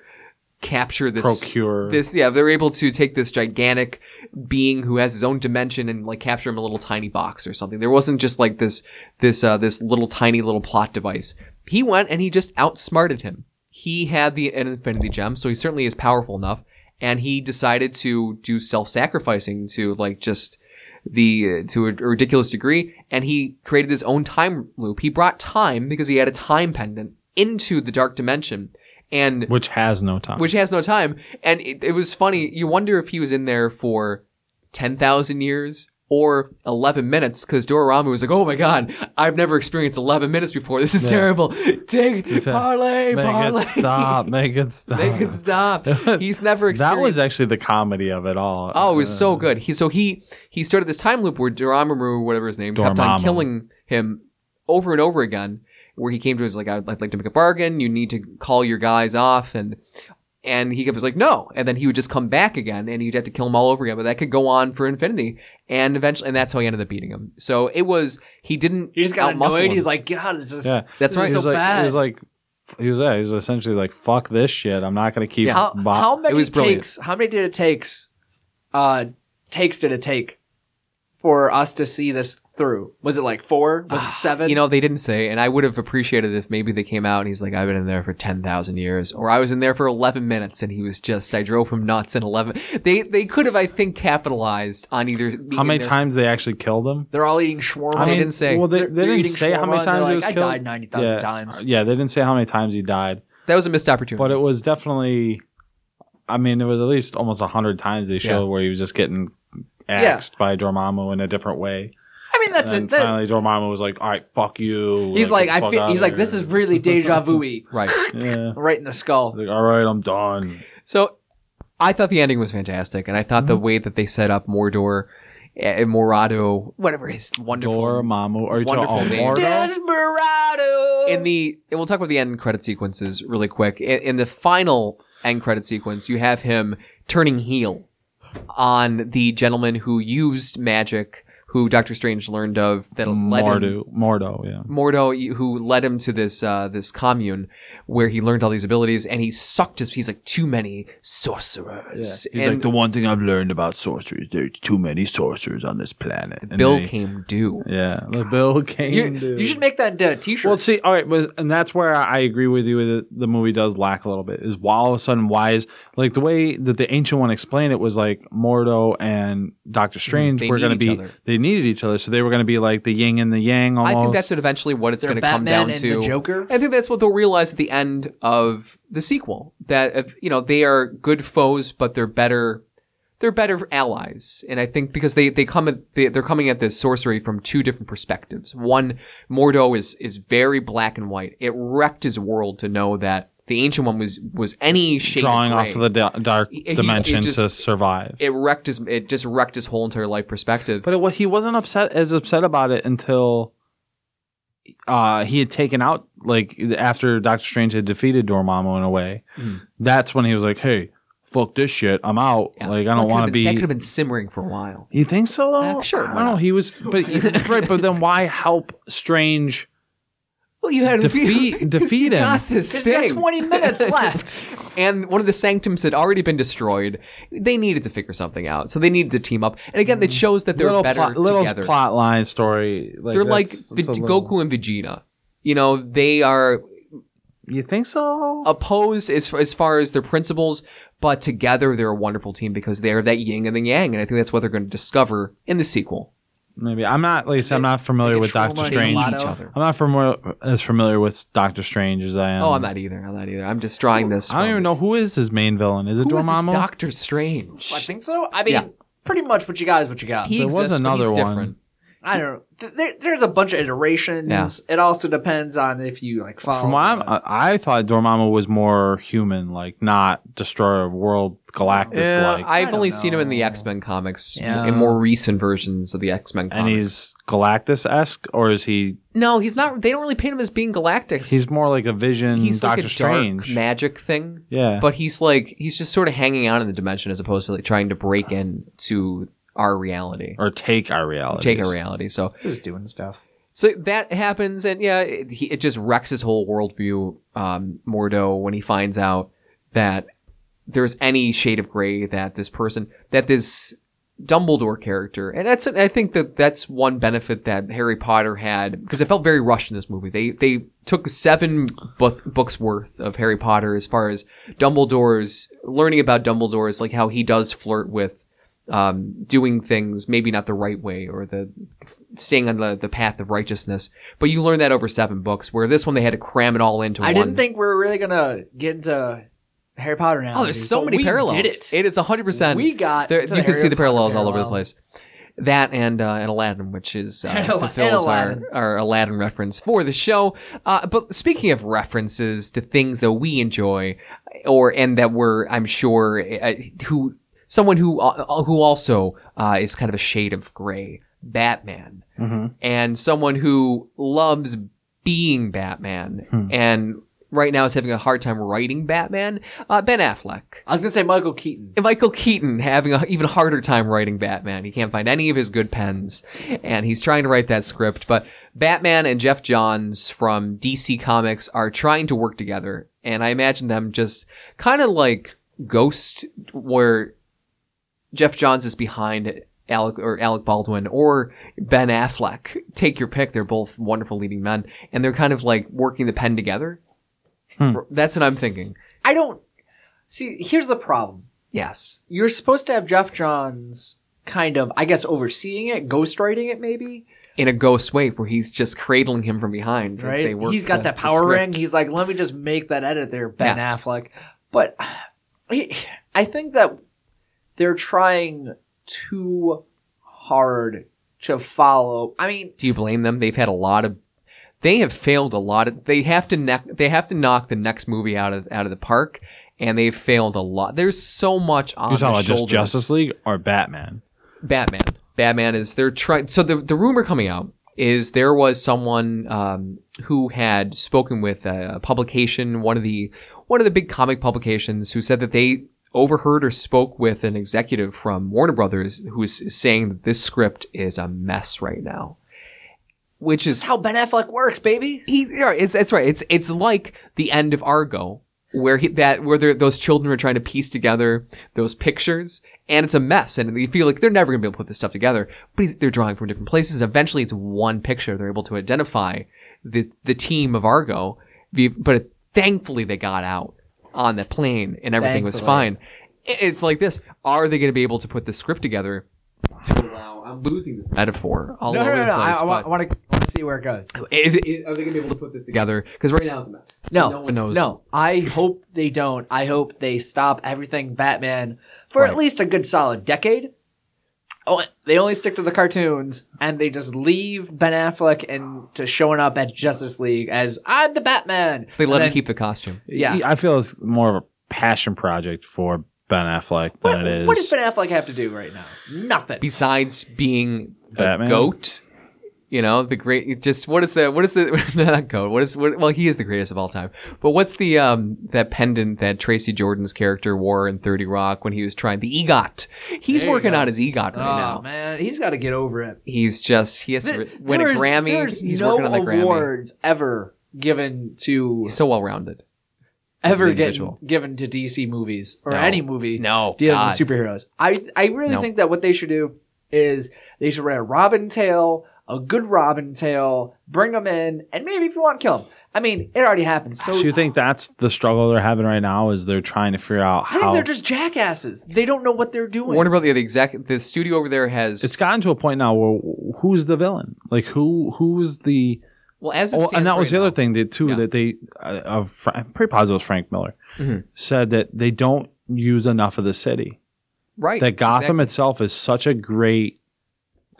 capture this Procure. this yeah they're able to take this gigantic being who has his own dimension and like capture him in a little tiny box or something there wasn't just like this this uh this little tiny little plot device he went and he just outsmarted him he had the an infinity gem so he certainly is powerful enough and he decided to do self-sacrificing to like just the to a ridiculous degree and he created his own time loop he brought time because he had a time pendant into the dark dimension and which has no time. which has no time. And it, it was funny. You wonder if he was in there for 10,000 years or 11 minutes because Dormammu was like, oh my God, I've never experienced 11 minutes before. This is terrible. Take said, parlay, make parlay. it stop. Make it stop. Make it stop. He's never experienced. That was actually the comedy of it all. Oh, it was so uh, good. He so he he started this time loop where Dormammu, whatever his name, kept on killing him over and over again. Where he came to us like, I'd I'd like to make a bargain. You need to call your guys off, and and he was like, no. And then he would just come back again, and you'd have to kill him all over again. But that could go on for infinity, and eventually, and that's how he ended up beating him. So it was he didn't. He just got outmuscle annoyed. him. He's like, God, this is Yeah. That's this right. is He was so like, bad. He was like, he was yeah, he was essentially like, fuck this shit. I'm not gonna keep. how, bo- how many was brilliant. takes? How many did it takes? Uh, takes did it take for us to see this through? Was it like four? Was it ah, seven? You know, they didn't say, and I would have appreciated if maybe they came out and he's like, I've been in there for 10,000 years, or I was in there for 11 minutes and he was just, I drove him nuts in 11. They, they could have, I think, capitalized on either. how many there- times they actually killed him? they're all eating shawarma. I mean, didn't say. Well, they, They're- they they're didn't eating say how many shawarma, and they're times he like, was "I killed. died 90,000 yeah. times. Yeah, they didn't say how many times he died, That was a missed opportunity. but it was definitely. I mean, it was at least almost a hundred times they showed Yeah. where he was just getting axed by Dormammu in a different way. I mean, that's and it. That- finally, Dormammu was like, "All right, fuck you." he's like, get I feel. He's like, this is really deja vu right. Yeah. right in the skull. Like, all right, I'm done. So I thought the ending was fantastic, and I thought the way that they set up Mordor, uh, Morado, whatever his wonderful. Dormammu. Are you talking Wonderful name. Mordo? Desperado. in the and we'll talk about the end credit sequences really quick. In, in the final end credit sequence, you have him turning heel on the gentleman who used magic, who Doctor Strange learned of that led him Mordo. Mordo. Yeah. Mordo, who led him to this uh, this commune where he learned all these abilities, and he sucked his. He's like too many sorcerers. He's and like the one thing I've learned about sorcery is there's too many sorcerers on this planet. And Bill then he- came due. Yeah, the Bill came you, dude. you should make that into a t-shirt. Well, see, all right, but and that's where I agree with you. That the movie does lack a little bit. Is all of a sudden, why is like the way that the ancient one explained it was like Mordo and Doctor Strange Mm-hmm. Were going to be other. they needed each other, so they were going to be like the yin and the yang. Almost. I think that's eventually what it's going to come Batman down and to. the Joker? I think that's what they'll realize at the end of the sequel. That if, you know they are good foes, but they're better. They're better allies, and I think because they they come at they, they're coming at this sorcery from two different perspectives. One, Mordo is is very black and white. It wrecked his world to know that the ancient one was was any shade drawing of off of the da- dark He- dimension he just- to survive. it wrecked his it just wrecked his whole entire life perspective. But it, wa- he wasn't upset as upset about it until uh, he had taken out like after Doctor Strange had defeated Dormammu in a way. That's when he was like, "Hey, fuck this shit. I'm out. Hmm. Yeah. Like I That don't could've want to been- That be." could have been simmering for a while. You think so though? Uh, sure, I why don't know. not? He was, but right. But then why help Strange Well, you had defeat defeat him? got this Because you got 20 minutes left. and one of the sanctums had already been destroyed. They needed to figure something out, so they needed to team up. And again, it mm. shows that they're little better plot, little together. plot line story. Like, they're like that's- Veg- little- Goku and Vegeta. You know, they are You think so? opposed as as far as their principles, but together they're a wonderful team because they're that yin and the yang. And I think that's what they're going to discover in the sequel. Maybe I'm not. Like I said, I'm not familiar with Doctor Strange. each other. I'm not familiar as familiar with Doctor Strange as I am. Oh, I'm not either. I'm not either. I'm just drawing this. I don't from- even know who is his main villain. Is it Who is this Dormammu? Doctor Strange. I think so. I mean, Yeah. pretty much what you got is what you got. He There was exists, but another he's one. different. I don't know. Th- There, there's a bunch of iterations. Yeah. It also depends on if you like follow. From what I'm, I, I thought Dormammu was more human, like not destroyer of world Galactus Yeah, like. I've don't only seen him in the. X Men comics, Yeah. in more recent versions of the X Men and he's Galactus esque, or is he? no, he's not. They don't really paint him as being Galactus. He's more like a Vision, he's Doctor like a Strange. dark magic thing. Yeah. but he's like he's just sort of hanging out in the dimension as opposed to like trying to break into our reality, or take our reality. take our reality. So just doing stuff. So that happens, and yeah, it, he, it just wrecks his whole worldview, um, Mordo, when he finds out that there's any shade of gray that this person, that this Dumbledore character, and that's, I think that that's one benefit that Harry Potter had, because it felt very rushed in this movie. They, they took seven book, books worth of Harry Potter as far as Dumbledore's, learning about Dumbledore's, like how he does flirt with um, doing things maybe not the right way or the staying on the, the path of righteousness. But you learn that over seven books, where this one they had to cram it all into I one. didn't think we were really gonna get into Harry Potter now. oh, there's so many we parallels. Did it? It is hundred percent. We got There, you the can see Harry the parallels all over the place. That and uh, and Aladdin, which is uh, fulfills and our, Aladdin. our Aladdin reference for the show. Uh, but speaking of references to things that we enjoy, or and that we're, I'm sure, uh, who someone who uh, who also uh, is kind of a shade of gray, Batman, and someone who loves being Batman, and right now is having a hard time writing Batman, uh, Ben Affleck. I was gonna say Michael Keaton. And Michael Keaton having an even harder time writing Batman. He can't find any of his good pens, and he's trying to write that script. But Batman and Geoff Johns from DC Comics are trying to work together, and I imagine them just kind of like Ghost, where Geoff Johns is behind Alec or Alec Baldwin or Ben Affleck. Take your pick. They're both wonderful leading men, and they're kind of like working the pen together. Hmm. That's what I'm thinking. I don't see. Here's the problem. Yes. You're supposed to have Geoff Johns kind of, I guess, overseeing it, ghostwriting it, maybe. in a ghost way where he's just cradling him from behind. Right? He's got the- that power ring. He's like, let me just make that edit there, Ben Yeah. Affleck. But I think that they're trying too hard to follow. I mean, Do you blame them? They've had a lot of. They have failed a lot of. They have to neck. They have to knock the next movie out of out of the park, and they've failed a lot. There's so much on You're talking about just shoulders. Justice League or Batman? Batman. Batman is they're trying. So the the rumor coming out is there was someone um, who had spoken with a publication, one of the one of the big comic publications, who said that they overheard or spoke with an executive from Warner Brothers who is saying that this script is a mess right now, which is how Ben Affleck works, baby. he, yeah, it's, that's right. It's it's like the end of Argo, where he, that where those children are trying to piece together those pictures, and it's a mess, and you feel like they're never gonna be able to put this stuff together. But he's, they're drawing from different places. Eventually, it's one picture. They're able to identify the the team of Argo, but it, thankfully they got out on the plane, and everything was fine. It's like this: Are they going to be able to put the script together? To allow, I'm losing this metaphor all No, over no, no, the no. I, place. I, but- want to see where it goes. if, if- are they gonna be able to put this together? Because right now it's a mess. No, no one knows. No, I hope they don't. I hope they stop everything Batman for at least a good solid decade. Oh, they only stick to the cartoons and they just leave Ben Affleck and to showing up at Justice League as I'm the Batman. So They let And him then- keep the costume. Yeah. I feel it's more of a passion project for Ben Affleck What, than it is. what does Ben Affleck have to do right now? Nothing. Besides being a goat, you know the great. Just what is the what is the not goat? What is what? Well, he is the greatest of all time. But what's the um that pendant that Tracy Jordan's character wore in Thirty Rock when he was trying the EGOT? He's working go. on his EGOT right oh now. man, he's got to get over it. He's just he has to There- win a Grammy. There's He's no working on the Grammy. awards ever given to He's so well rounded. Ever an getting given to DC movies or No. any movie No, dealing God. with superheroes. I I really No. think that what they should do is they should write a Robin tale, a good Robin tale, bring them in, and maybe if you want, kill them. I mean, it already happened. So, So you think that's the struggle they're having right now? Is they're trying to figure out I think how they're just jackasses. They don't know what they're doing. Warner Brothers, the exec, the studio over there has. it's gotten to a point now where who's the villain? Like who who's the well as it Oh, and that was right the other thing that too Yeah. that they uh, uh, I'm pretty positive it was Frank Miller Mhm. said that they don't use enough of the city. Right. That Gotham exactly. itself is such a great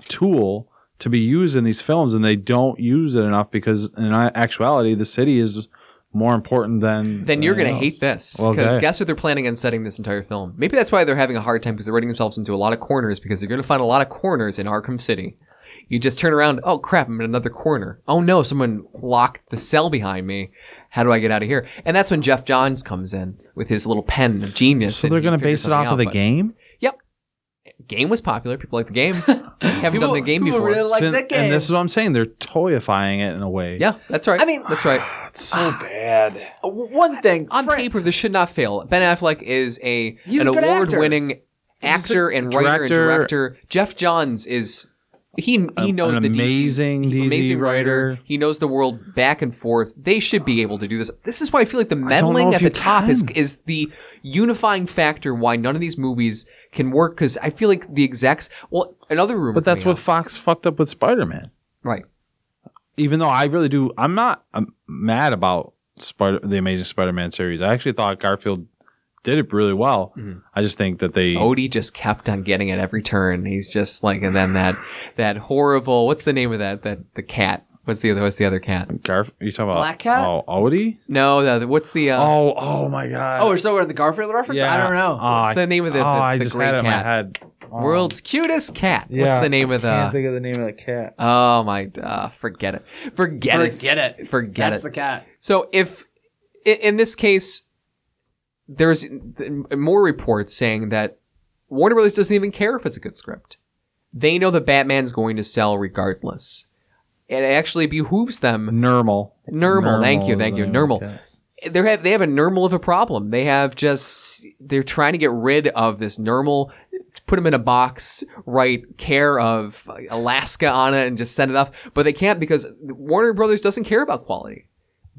tool to be used in these films, and they don't use it enough because in actuality, the city is more important than. then you're going to hate this Well, because okay. guess what they're planning on setting this entire film. Maybe that's why they're having a hard time because they're writing themselves into a lot of corners because they're going to find a lot of corners in Arkham City. You just turn around, oh crap, I'm in another corner. Oh no, someone locked the cell behind me. How do I get out of here? And that's when Geoff Johns comes in with his little pen of genius. So they're going to base it something off of the but- game. Yep. Game was popular. People like the game. Haven't done the game before. really like So- that game. And this is what I'm saying. They're toyifying it in a way. yeah, that's right. I mean- that's right. It's so bad. One thing On Fra- paper, this should not fail. Ben Affleck is a an a good actor. award-winning actor and writer and director. director. Geoff Johns is he he A- knows the amazing DC, amazing writer. writer. He knows the world back and forth. They should be able to do this. This is why I feel like the meddling at the top is can. is the unifying factor why none of these movies can work. Because I feel like the execs. Well, another rumor. But that's what Fox fucked up with Spider Man. right. Even though I really do, I'm not I'm mad about Spider the Amazing Spider Man series. I actually thought Garfield did it really well. Mm-hmm. I just think that they. Odie just kept on getting at every turn. He's just like, and then that that horrible. What's the name of that? That the cat. What's the other? What's the other cat? Garf, you talking about Black Cat? Oh, Odie. No, the, what's the? Uh, Oh, oh my god. Oh, we're still in the Garfield reference? I don't know. Oh, What's the name of the- oh, the- I the just great had it in my cat? head. Oh, World's cutest cat. yeah, What's the name of I can't think of the name of the cat. Oh my! Uh, forget it. Forget, it. Forget it. Forget That's it. the cat. So if i- in this case, there's more reports saying that Warner Brothers doesn't even care if it's a good script. They know that Batman's going to sell regardless. And it actually behooves them Normal. Normal. thank you, thank you, name of the Nermal. cat. they have they have a normal of a problem. They have just they're trying to get rid of this normal. put them in a box, write care of Alaska on it, and just send it off. But they can't because Warner Brothers doesn't care about quality.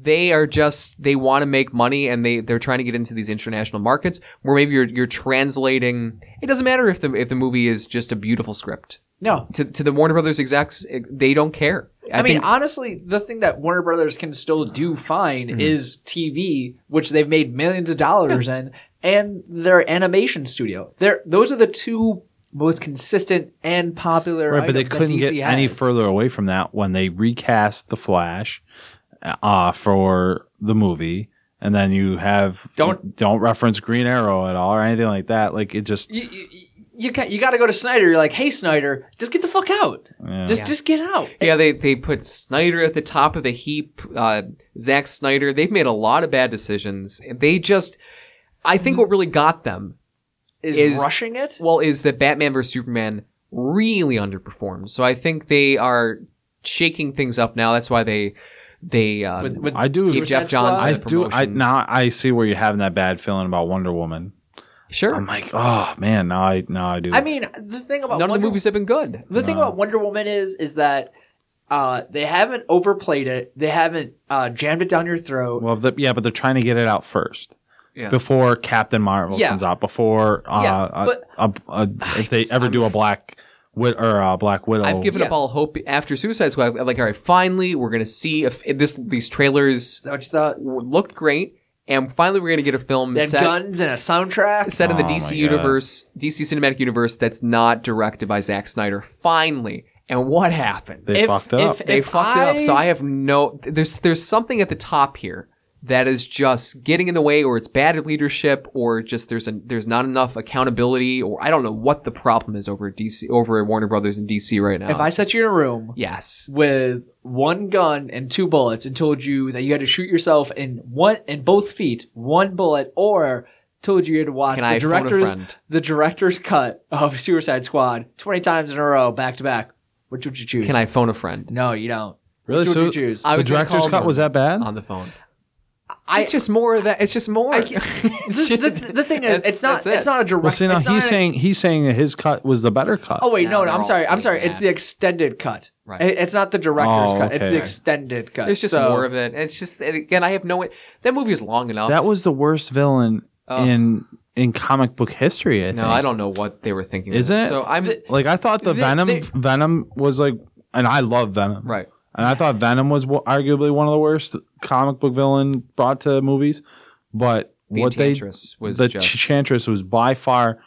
They are just they want to make money and they they're trying to get into these international markets where maybe you're you're translating. It doesn't matter if the if the movie is just a beautiful script. No. To, to the Warner Brothers execs, they don't care. I, mean, think- honestly, the thing that Warner Brothers can still do fine Mm-hmm. is TV, which they've made millions of dollars in, and their animation studio. They're, those are the two most consistent and popular. Right, but they couldn't DC get any further away from that when they recast the Flash uh, for the movie, and then you have Don't- don't reference Green Arrow at all or anything like that. Like it just You, you, you, got, you got to go to Snyder. You're like, hey, Snyder, just get the fuck out. Yeah. Just, just get out. Yeah, they they put Snyder at the top of the heap. Uh, Zack Snyder. They've made a lot of bad decisions. They just, I think, what really got them Is, is- rushing it? well is that Batman vs Superman really underperformed. So I think they are shaking things up now. That's why they they uh, With- with I do. gave Jeff Suicide Johns. I do. I now I see where you're having that bad feeling about Wonder Woman. sure. I'm like, oh man, now I now I do. I mean, the thing about None of the movies have been good. The thing about Wonder Woman is is that uh, they haven't overplayed it. They haven't uh, jammed it down your throat. well, the, yeah, but they're trying to get it out first. Yeah. Before Captain Marvel Yeah. comes out, before uh, Yeah, but- a, a, if they ever do a Black Wid- or a Black Widow, I've given Yeah. up all hope after Suicide Squad. I'm like, all right, finally, we're gonna see if, if this these trailers that what you thought? looked great, and finally we're gonna get a film They have set guns and a soundtrack. set in the Oh my DC God. universe, DC cinematic universe that's not directed by Zack Snyder. Finally, and what happened? they if- fucked up. if- they fucked it up. So I have no. There's there's something at the top here that is just getting in the way, or it's bad leadership, or just there's a there's not enough accountability, or I don't know what the problem is over at DC over at Warner Brothers in DC right now. If I set you in a room yes, with one gun and two bullets and told you that you had to shoot yourself in one in both feet, one bullet, or told you you had to watch Can the I phone a director's friend? the director's cut of Suicide Squad twenty times in a row, back to back, which would you choose? can I phone a friend No, you don't. really? Which would So you choose? I the was gonna director's call cut them was that bad? on the phone? I- it's just more of that. It's just more. the, the, the thing is, it's not. it. It's not a direct. well, see now he's not a- saying he's saying that his cut was the better cut. Oh wait, No, no, no. I'm sorry. I'm sorry. saying It's the extended cut. Right. It- It's not the director's Oh, cut. It's the extended cut. There's just So- more of it. It's just and again, I have no. That movie is long enough. that was the worst villain Oh. in in comic book history. I no, think. I don't know what they were thinking. Isn't it? So I'm Like I thought the They- Venom they- Venom was like, and I love Venom. right. And I thought Venom was arguably one of the worst comic book villain brought to movies. But The what they Enchantress was the just- Enchantress was by far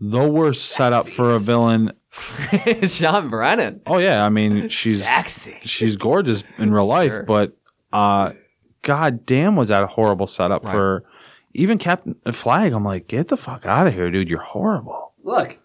the worst setup for a villain Sean Brennan. Oh yeah, I mean she's Sexy. she's gorgeous in real life, Sure. but uh, god damn, was that a horrible setup Right. for even Captain Flag? I'm like, get the fuck out of here, dude. You're horrible. Look,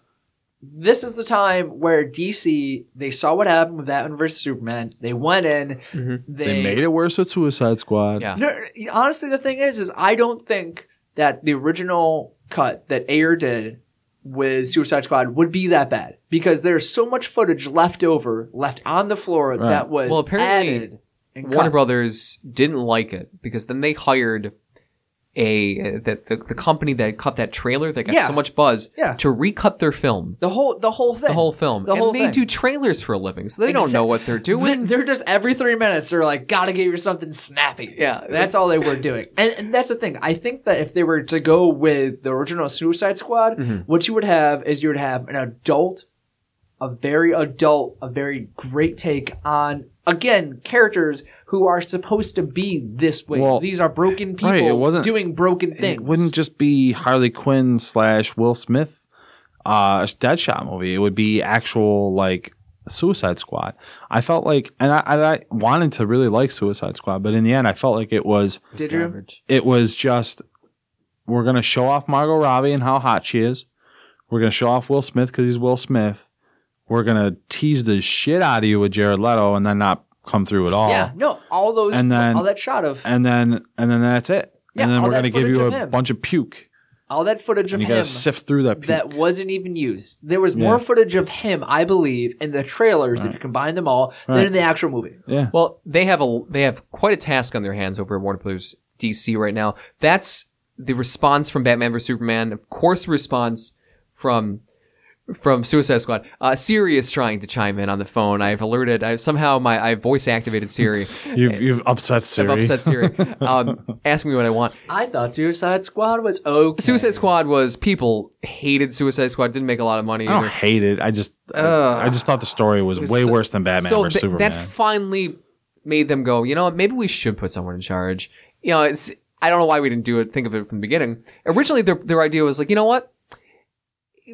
this is the time where DC they saw what happened with Batman versus Superman. They went in. Mm-hmm. They, They made it worse with Suicide Squad. Yeah. No, honestly, the thing is, is I don't think that the original cut that Ayer did with Suicide Squad would be that bad because there's so much footage left over, left on the floor that was Well, apparently, added and Warner cut. Brothers didn't like it because then they hired a that the, the company that cut that trailer that got Yeah. so much buzz Yeah. to recut their film. The whole, the whole thing, The whole film. the and whole they thing. do trailers for a living, so they don't Exact- know what they're doing. They're just every three minutes. They're like, "Gotta give you something snappy." Yeah. that's all they were doing. And, and that's the thing. I think that if they were to go with the original Suicide Squad, Mm-hmm. what you would have is you would have an adult, a very adult, a very great take on again characters who are supposed to be this way. Well, These are broken people right, it wasn't- doing broken things. It wouldn't just be Harley Quinn slash Will Smith uh Deadshot movie. It would be actual like Suicide Squad. I felt like, and I, I, I wanted to really like Suicide Squad, but in the end, I felt like it was Did you? it was just we're gonna show off Margot Robbie and how hot she is. We're gonna show off Will Smith because he's Will Smith. We're gonna tease the shit out of you with Jared Leto and then not come through at all. Yeah, no, all those, And then- all that shot of, And then and then that's it. Yeah, and then we're gonna give you a bunch of puke. all that footage of you him. gotta sift through that puke. that wasn't even used. There was Yeah. more footage of him, I believe, in the trailers if you combine them all than in the actual movie. yeah. Well, they have a they have quite a task on their hands over at Warner Brothers DC right now. That's the response from Batman vs Superman. Of course, the response from from Suicide Squad. Uh, Siri is trying to chime in on the phone. I've alerted. I somehow my I voice activated Siri. You've, you've upset Siri. I've upset Siri. Um, ask me what I want. I thought Suicide Squad was okay. Suicide Squad was people hated Suicide Squad. Didn't make a lot of money I don't either. hate it. I just Ugh. I, I just thought the story was, way so- worse than Batman so versus th- Superman. that finally made them go, you know maybe we should put someone in charge. You know, it's I don't know why we didn't do it, think of it from the beginning. Originally their their idea was like, you know what?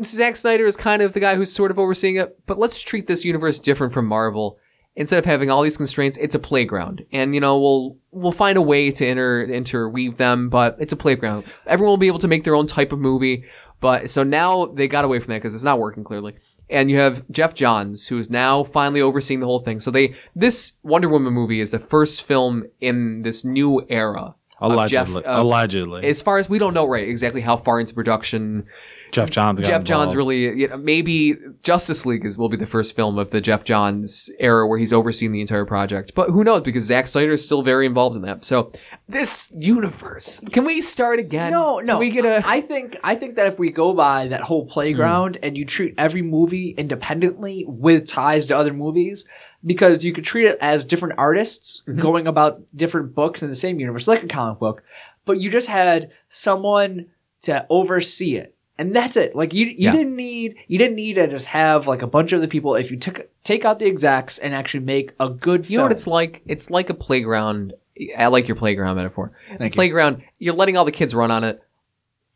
Zack Snyder is kind of the guy who's sort of overseeing it, but let's treat this universe different from Marvel. Instead of having all these constraints, it's a playground. And you know, we'll we'll find a way to inter interweave them, but it's a playground. Everyone will be able to make their own type of movie. But so now they got away from that because it's not working clearly. And you have Geoff Johns, who is now finally overseeing the whole thing. So they this Wonder Woman movie is the first film in this new era. allegedly, Jeff, uh, allegedly, as far as we don't know, right, exactly how far into production Geoff Johns. Got Geoff Johns really, you know, maybe Justice League is will be the first film of the Geoff Johns era where he's overseeing the entire project. But who knows? Because Zack Snyder is still very involved in that. So this universe, can we start again? No, no. Can we get a? I think I think that if we go by that whole playground mm. and you treat every movie independently with ties to other movies, because you could treat it as different artists mm-hmm. going about different books in the same universe, like a comic book, but you just had someone to oversee it. And that's it. Like you, you Yeah. didn't need you didn't need to just have like a bunch of the people. If you took take out the execs and actually make a good, you know what it's like? It's like a playground. I like your playground metaphor. playground. You're letting all the kids run on it.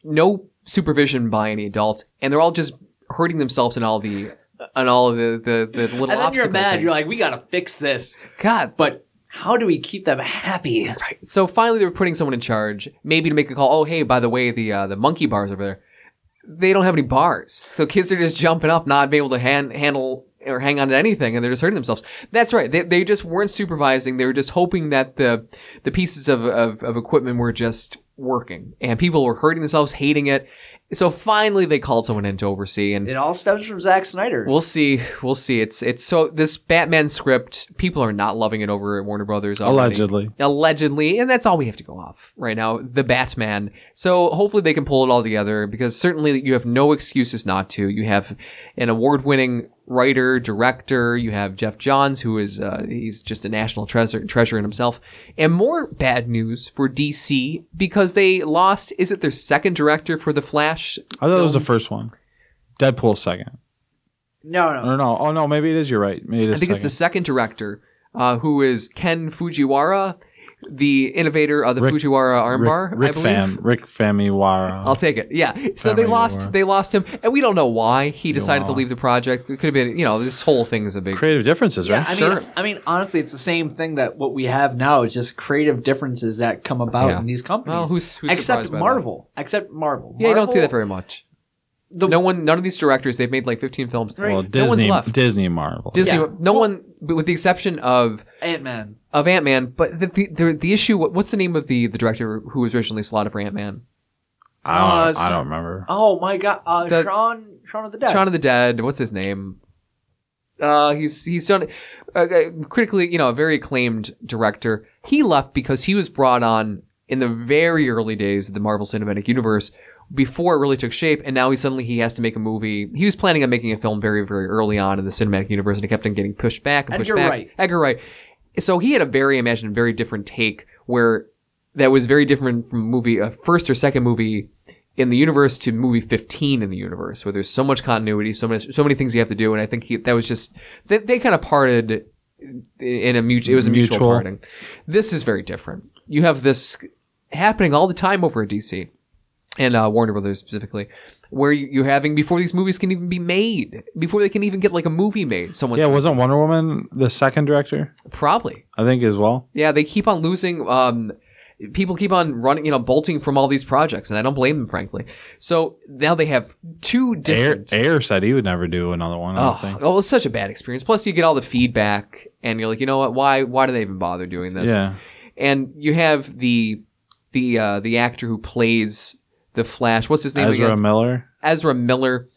No supervision by any adults, and they're all just hurting themselves in all the, on all of the the, the little. And then you're mad. things. You're like, we gotta fix this. God, But how do we keep them happy? Right. So finally, they were putting someone in charge, maybe to make a call. Oh, hey, by the way, the uh, the monkey bars over there, they don't have any bars, so kids are just jumping up, not being able to hand, handle or hang on to anything, and they're just hurting themselves. That's right. They, they just weren't supervising. They were just hoping that the the pieces of, of of equipment were just working, and people were hurting themselves, hating it. So finally, they called someone in to oversee, and It all stems from Zack Snyder. We'll see. We'll see. It's it's so this Batman script. People are not loving it over at Warner Brothers. already. Allegedly. allegedly, and that's all we have to go off right now. The Batman. So hopefully they can pull it all together because certainly you have no excuses not to. You have an award-winning writer, director. You have Geoff Johns, who is uh, he's just a national treasure treasure in himself. And more bad news for DC because they lost. Is it their second director for the Flash? I thought it was the first one. Deadpool second. no, no. Or no? Oh no, maybe it is. You're right. Maybe it is. I think it's the second. second director, uh, who is Ken Fujiwara, the innovator of the Rick- Fujiwara armbar. Rick, Rick I believe. Fam, Rick Famuyiwa. I'll take it. Yeah. So they lost. War. They lost him, and we don't know why he decided to leave the project. It could have been, you know, this whole thing is a big. Creative differences, Yeah, right? I Sure. mean, I mean, honestly, it's the same thing that what we have now is just creative differences that come about Yeah. in these companies. Well, who's- who's except surprised by that? Marvel? Except Marvel. Yeah, you don't see that very much. The, No one, none of these directors, they've made like 15 films. Right. well, No one's left. Disney, Marvel. Disney, Yeah. no one, but with the exception of Ant Man. of Ant Man. But the the, the the issue, what, what's the name of the the director who was originally slotted for Ant Man? I don't, Uh, I don't remember. Oh my God, uh, The- Shaun Shaun of the Dead. Shaun of the Dead. What's his name? Uh, he's he's done uh, uh, critically, you know, a very acclaimed director. He left because he was brought on in the very early days of the Marvel Cinematic Universe before it really took shape, and now he suddenly he has to make a movie. He was planning on making a film very very early on in the cinematic universe, and it kept on getting pushed back and pushed Edgar back. Wright. Edgar Wright. So he had a very imagined, very different take where that was very different from movie a first or second movie in the universe to movie 15 in the universe where there's so much continuity so many so many things you have to do and i think he, that was just they, they kind of parted in a mutual it was a mutual, Mutual. parting this is very different you have this happening all the time over at dc and uh, warner brothers specifically where you- you're having before these movies can even be made before they can even get like a movie made someone Yeah, wasn't Wonder Woman the second director? probably I think as well. yeah, they keep on losing. Um, people keep on running, you know, bolting from all these projects, and I don't blame them, frankly. So now they have two Air, different. Ayer said he would never do another one. I Oh, don't think. well, it's such a bad experience. Plus, you get all the feedback, and you're like, you know what? Why? Why do they even bother doing this? Yeah, And you have the the uh, the actor who plays the Flash. What's his name Ezra again? Miller. Ezra Miller.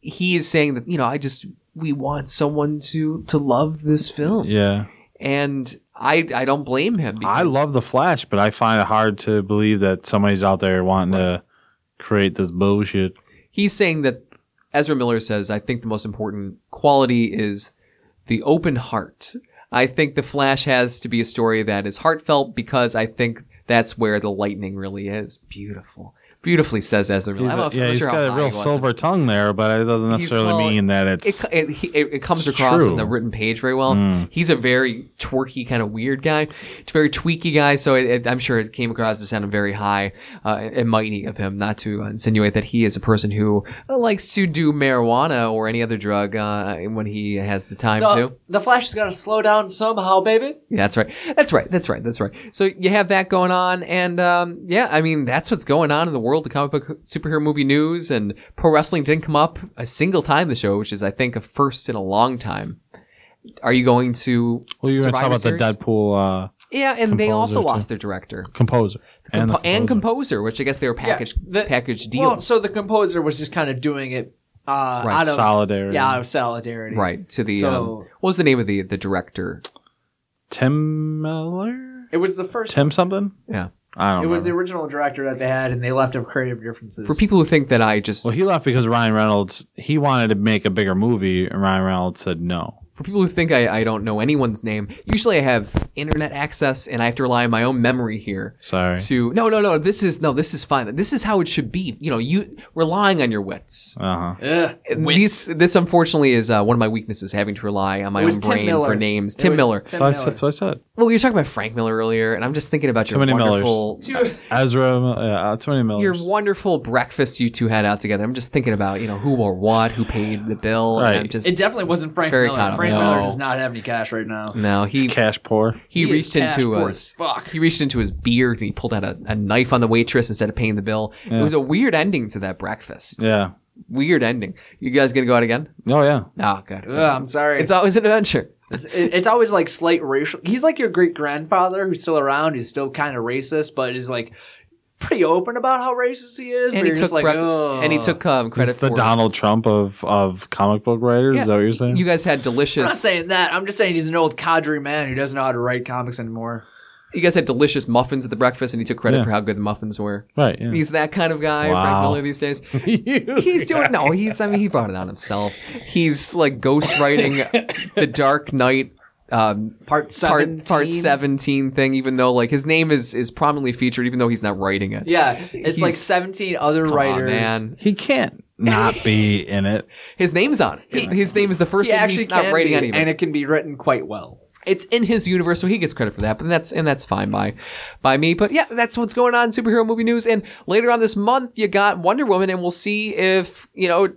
He is saying that you know, I just we want someone to to love this film, Yeah, and I I don't blame him. I love the Flash, but I find it hard to believe that somebody's out there wanting to create this bullshit. he's saying that Ezra Miller says, I think the most important quality is the open heart. I think The Flash has to be a story that is heartfelt because I think that's where the lightning really is. Beautiful. Beautifully says Ezra Miller. He's a- yeah, he's sure how got a real he was. silver tongue there, but it doesn't necessarily well, mean that it's. It, it, it, it comes It's across in true. Hmm. the written page very well. He's a very twerky kind of weird guy, It's a very tweaky guy. So it, it, I'm sure it came across to sound very high uh, and mighty of him, not to insinuate that he is a person who uh, likes to do marijuana or any other drug uh, when he has the time to. The, the Flash has got to slow down somehow, baby. Yeah, that's right. That's right. That's right. That's right. So you have that going on, and um, yeah, I mean that's what's going on in the world of comic book superhero movie news. And pro wrestling didn't come up a single time in the show, which is I think a first in a long time. Are you going to? well, you're going to talk about Series? the Deadpool uh, Yeah, and they also Composer, lost their director composer and, the and composer. composer, which I guess they were package the- package deal. Well, so the composer was just kind of doing it uh, Right, out of solidarity. Yeah, out of solidarity. right to the So- um, what was the name of the the director? Tim Miller, It was the first. Tim something. Yeah, I don't. it was the remember. original director that they had, and they left of creative differences. for people who think that I just Well, he left because Ryan Reynolds he wanted to make a bigger movie, and Ryan Reynolds said no. For people who think I, I don't know anyone's name, usually I have internet access and I have to rely on my own memory here Sorry. to no no no this is no this is fine this is how it should be you know you relying on your wits. Uh huh. Ugh, wits. These this unfortunately is uh, one of my weaknesses having to rely on my It was own Tim brain Miller. for names. Tim was Miller. Tim So I Miller. said. So I said. Well, we were talking about Frank Miller earlier, and I'm just thinking about Too your many wonderful Ezra. Uh, too many Millers. your wonderful breakfast you two had out together. I'm just thinking about you know who or what, who paid the bill. and Right. I'm just It definitely wasn't Frank Very Miller. kind of- Frank no. Miller does not have any cash right now. no he cash poor. he, He is reached cash into poor his as fuck. he reached into his beard and he pulled out a, a knife on the waitress instead of paying the bill. It was a weird ending to that breakfast. Yeah. Weird ending. You guys gonna go out again? Oh yeah. Oh god. Ugh, I'm sorry. It's always an adventure. It's, it's always like slight racial. He's like your great grandfather who's still around. He's still kind of racist, but is like pretty open about how racist he is. And but he took just like, rec- "Ugh." and he took um, credit It's the for Donald Trump of of comic book writers. Yeah. Is that what you're saying? You guys had delicious. I'm not saying that. I'm just saying he's an old cadre man who doesn't know how to write comics anymore. you guys had delicious muffins at the breakfast, and he took credit Yeah. for how good the muffins were. right. Yeah. He's that kind of guy, Frank Miller these days. He's doing no. He's I mean he brought it on himself. He's like ghostwriting the Dark Knight um, Part seven. part part seventeen thing, even though like his name is is prominently featured, even though he's not writing it. Yeah, it's like 17 other Come on, writers. man. he can't not be in it. His name's on it. His name is the first He thing actually he's not writing be, any and it can be written quite well. it's in his universe, so he gets credit for that. But that's and that's fine by by me. But yeah, that's what's going on in superhero movie news. And later on this month, you got Wonder Woman, and we'll see if you know.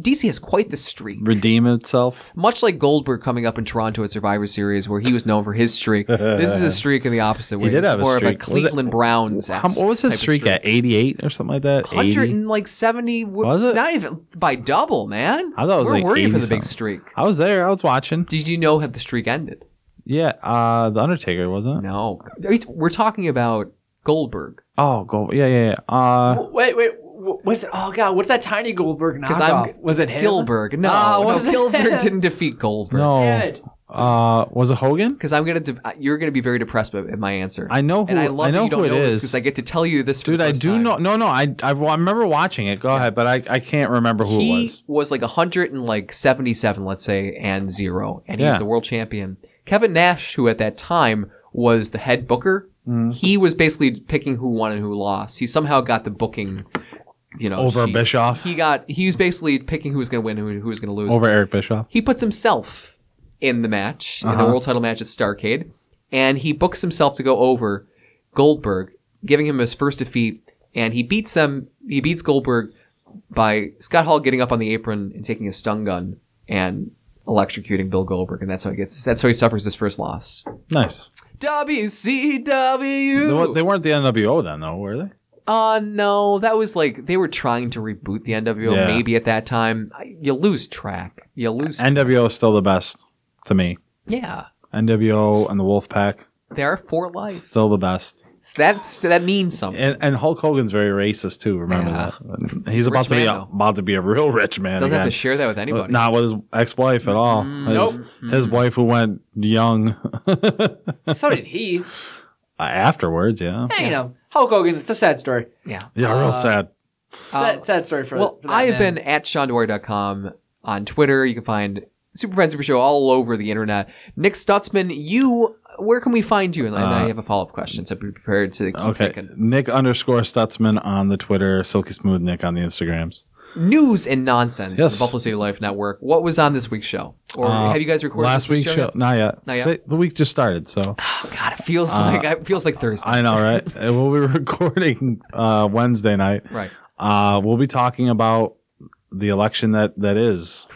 DC has quite the streak. Redeem itself. Much like Goldberg coming up in Toronto at Survivor Series, where he was known for his streak. this is a streak in the opposite way. He did This have is a streak. of a Cleveland Browns. How, what was his streak at? 88 or something like that? 80? Hundred and like seventy. Was it? Not even by double, man. I thought it was We're like worried for the big streak. I was there. I was watching. Did you know how the streak ended? Yeah, uh, the Undertaker wasn't it? No, we're talking about Goldberg. Oh, go. Yeah, yeah, yeah. Uh, Wait, wait. Wh- What's it? Oh god, what's that tiny Goldberg Because knockoff? I'm was it him? Gilbert. No, Oh, no, was it Gilbert him? didn't defeat Goldberg. no. Damn it. Uh, was it Hogan? Because I'm gonna, de- you're gonna be very depressed at my answer. I know who. and I love know that you don't who it know this is. because I get to tell you this. For Dude, the I first do time. know. No, no. I, I I remember watching it. Go ahead, but I, I can't remember who he it was. like 100 and like 77, let's say, and zero, and he's Yeah. the world champion. Kevin Nash, who at that time was the head booker, Mm-hmm. he was basically picking who won and who lost. He somehow got the booking, you know, Over sheet. Bischoff? He got he was basically picking who was going to win, who, who was going to lose. Over Eric Bischoff. He puts himself in the match, in the Uh-huh. world title match at Starrcade, and he books himself to go over Goldberg, giving him his first defeat, and he beats them. He beats Goldberg by Scott Hall getting up on the apron and taking a stun gun and electrocuting Bill Goldberg, and that's how he gets. That's how he suffers his first loss. Nice. WCW. They weren't the NWO then, though, were they? Uh no, that was like they were trying to reboot the NWO Yeah. maybe at that time. You lose track. You lose. track. NWO is still the best to me. yeah, NWO and the Wolfpack there are four lives. still the best. So that's that means something. And, and Hulk Hogan's very racist too. Remember Yeah. that. He's, about rich to be man, a, about to be a real rich man. Doesn't have to share that with uh, anybody. Not with his ex-wife at all. Mm-hmm. His, his mm-hmm. wife who went young So did he. Uh, afterwards. Yeah. Hey, you know, Hulk Hogan. It's a sad story. yeah. Yeah. Real sad. Sad, sad story for. Uh, Well, for that I have man. been at SeanDewar.com on Twitter. You can find Super Friends Super Show all over the internet. Nick Stutzman, you, where can we find you? And I have a follow up question, so be prepared to keep Uh, Okay. thinking. Nick underscore Stutzman on the Twitter. Silky Smooth Nick on the Instagrams. News and nonsense. Yes. The Buffalo City Life Network. What was on this week's show? Or Uh, have you guys recorded last this week's show? yet? Not yet. Not yet? The week just started, so Oh, God, it feels like it feels like Thursday. I know, right? Uh, we'll be recording uh, Wednesday night. right. Uh, we'll be talking about the election that that is.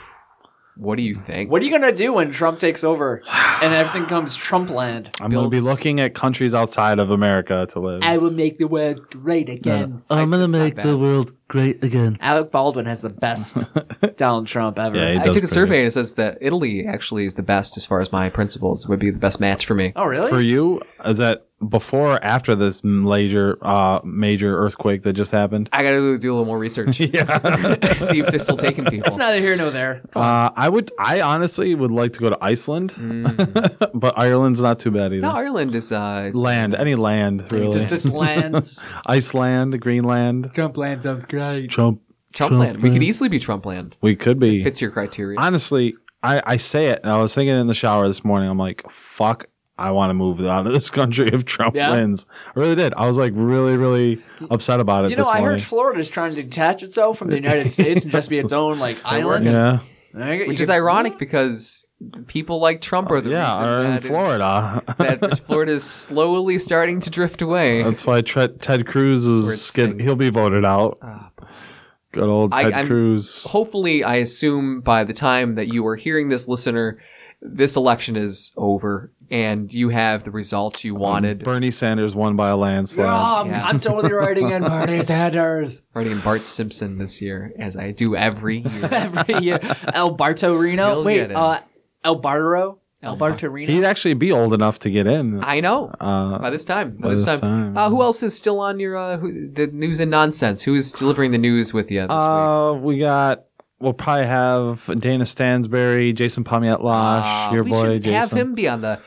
What do you think? What are you gonna do when Trump takes over and everything comes Trump land? I'm going to be looking at countries outside of America to live. I will make the world great again. I'm gonna make the world great again. Alec Baldwin has the best Donald Trump ever. Yeah, he I does took a pretty survey and it says that Italy actually is the best as far as my principles. Would be the best match for me. oh, really? For you, is that before or after this major uh, major earthquake that just happened? I got to do a little more research. Yeah. See if they're still taking people. It's neither here nor there. Uh, I would. I honestly would like to go to Iceland, but Ireland's not too bad either. Mm. no, Ireland is uh, land, any land, really. Just, just lands. Iceland, Greenland, Trump land sounds great. Trump. Trump land. We could easily be Trump land. We could be. Fits your criteria. Honestly, I, I say it. And I was thinking in the shower this morning. I'm like, fuck. I want to move out of this country if Trump Yeah. wins. I really did. I was like really, really upset about it You know, this I morning. heard Florida's trying to detach itself from the United States and just be its own like island. yeah, There Which go. is ironic because people like Trump are the yeah, reason or in that is- Florida. that Florida is slowly starting to drift away. That's why Tre- Ted Cruz Where is it's get, sing- he'll be voted out. Ah, Good old Ted I'm- Cruz. Hopefully, I assume by the time that you are hearing this, listener, this election is over and you have the results you wanted. Bernie Sanders won by a landslide. Oh, I'm, Yeah. I'm totally writing in Bernie Sanders Writing in Bart Simpson this year, as I do every year. every year. El Bartorino. You'll Wait, uh, El Bartero. El, El Bartorino. He'd actually be old enough to get in. I know. Uh, by this time. By, by this, this time. time. Uh, who else is still on your uh, who, the news and nonsense? Who is delivering the news with you this week? uh, we got. We'll probably have Dana Stansberry, Jason Palmiette Losh, Uh, your we boy should Jason. have him be on the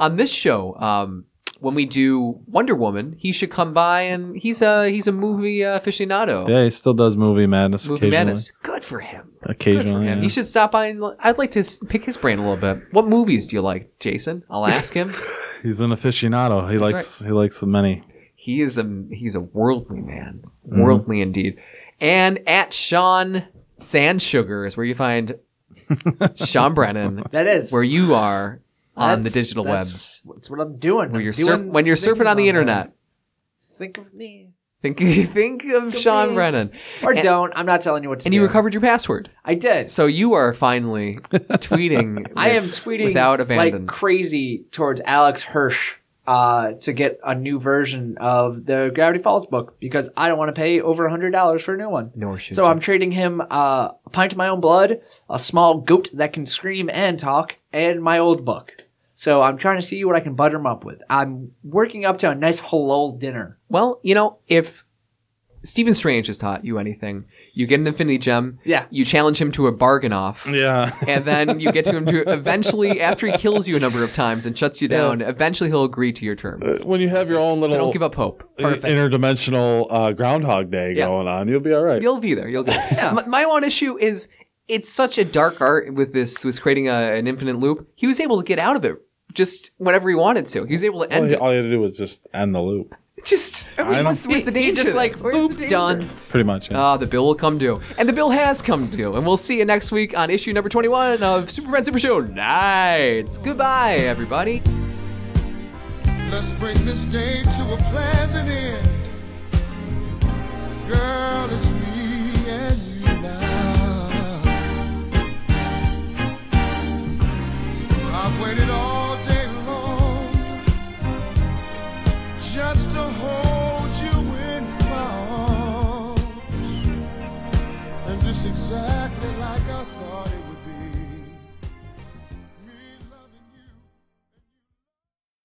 on this show. Um, when we do Wonder Woman, he should come by and he's a he's a movie uh, aficionado. Yeah, he still does movie madness movie occasionally. madness. Good for him. Good for Occasionally, him. yeah. He should stop by and I'd like to pick his brain a little bit. What movies do you like, Jason? I'll ask him. he's an aficionado. He likes he likes the many. he is a he's a worldly man, Mm-hmm. worldly indeed. And at Sean Sandsugar is where you find Sean Brennan, that is. where you are on the digital that's- webs. That's what I'm doing. When I'm you're doing surf- when you're surfing on the there. internet, Think of me. think think of Sean. Brennan, Or And- don't. I'm not telling you what to and do. And you recovered your password. I did. So you are finally tweeting. I am tweeting without abandon. like crazy towards Alex Hirsch uh, to get a new version of the Gravity Falls book because I don't want to pay over hundred dollars for a new one. Nor should so you. I'm trading him uh, a pint of my own blood, a small goat that can scream and talk, and my old book. So I'm trying to see what I can butter him up with. I'm working up to a nice halal dinner. Well, you know, if Stephen Strange has taught you anything, you get an Infinity Gem. Yeah. You challenge him to a bargain off. Yeah. and then you get to him to eventually, after he kills you a number of times and shuts you down, yeah. eventually he'll agree to your terms. when you have your own So little don't give up hope. Perfect. interdimensional uh, Groundhog Day Yeah. going on, you'll be all right. You'll be there. You'll get. my, my one issue is it's such a dark art with this with creating a, an infinite loop. He was able to get out of it just whenever he wanted to. He was able to all, end you, it. all you had to do was just end the loop. Just I mean, I know. what's, what's the He- danger? He's just like, Where's the boop, done. Pretty much. Yeah. Ah, the bill will come due. And the bill has come due. And we'll see you next week on issue number 21 of Super Friends Super Show Nights. Goodbye, everybody. Let's bring this day to a pleasant end. Girl, it's me and you Waited all day long just to hold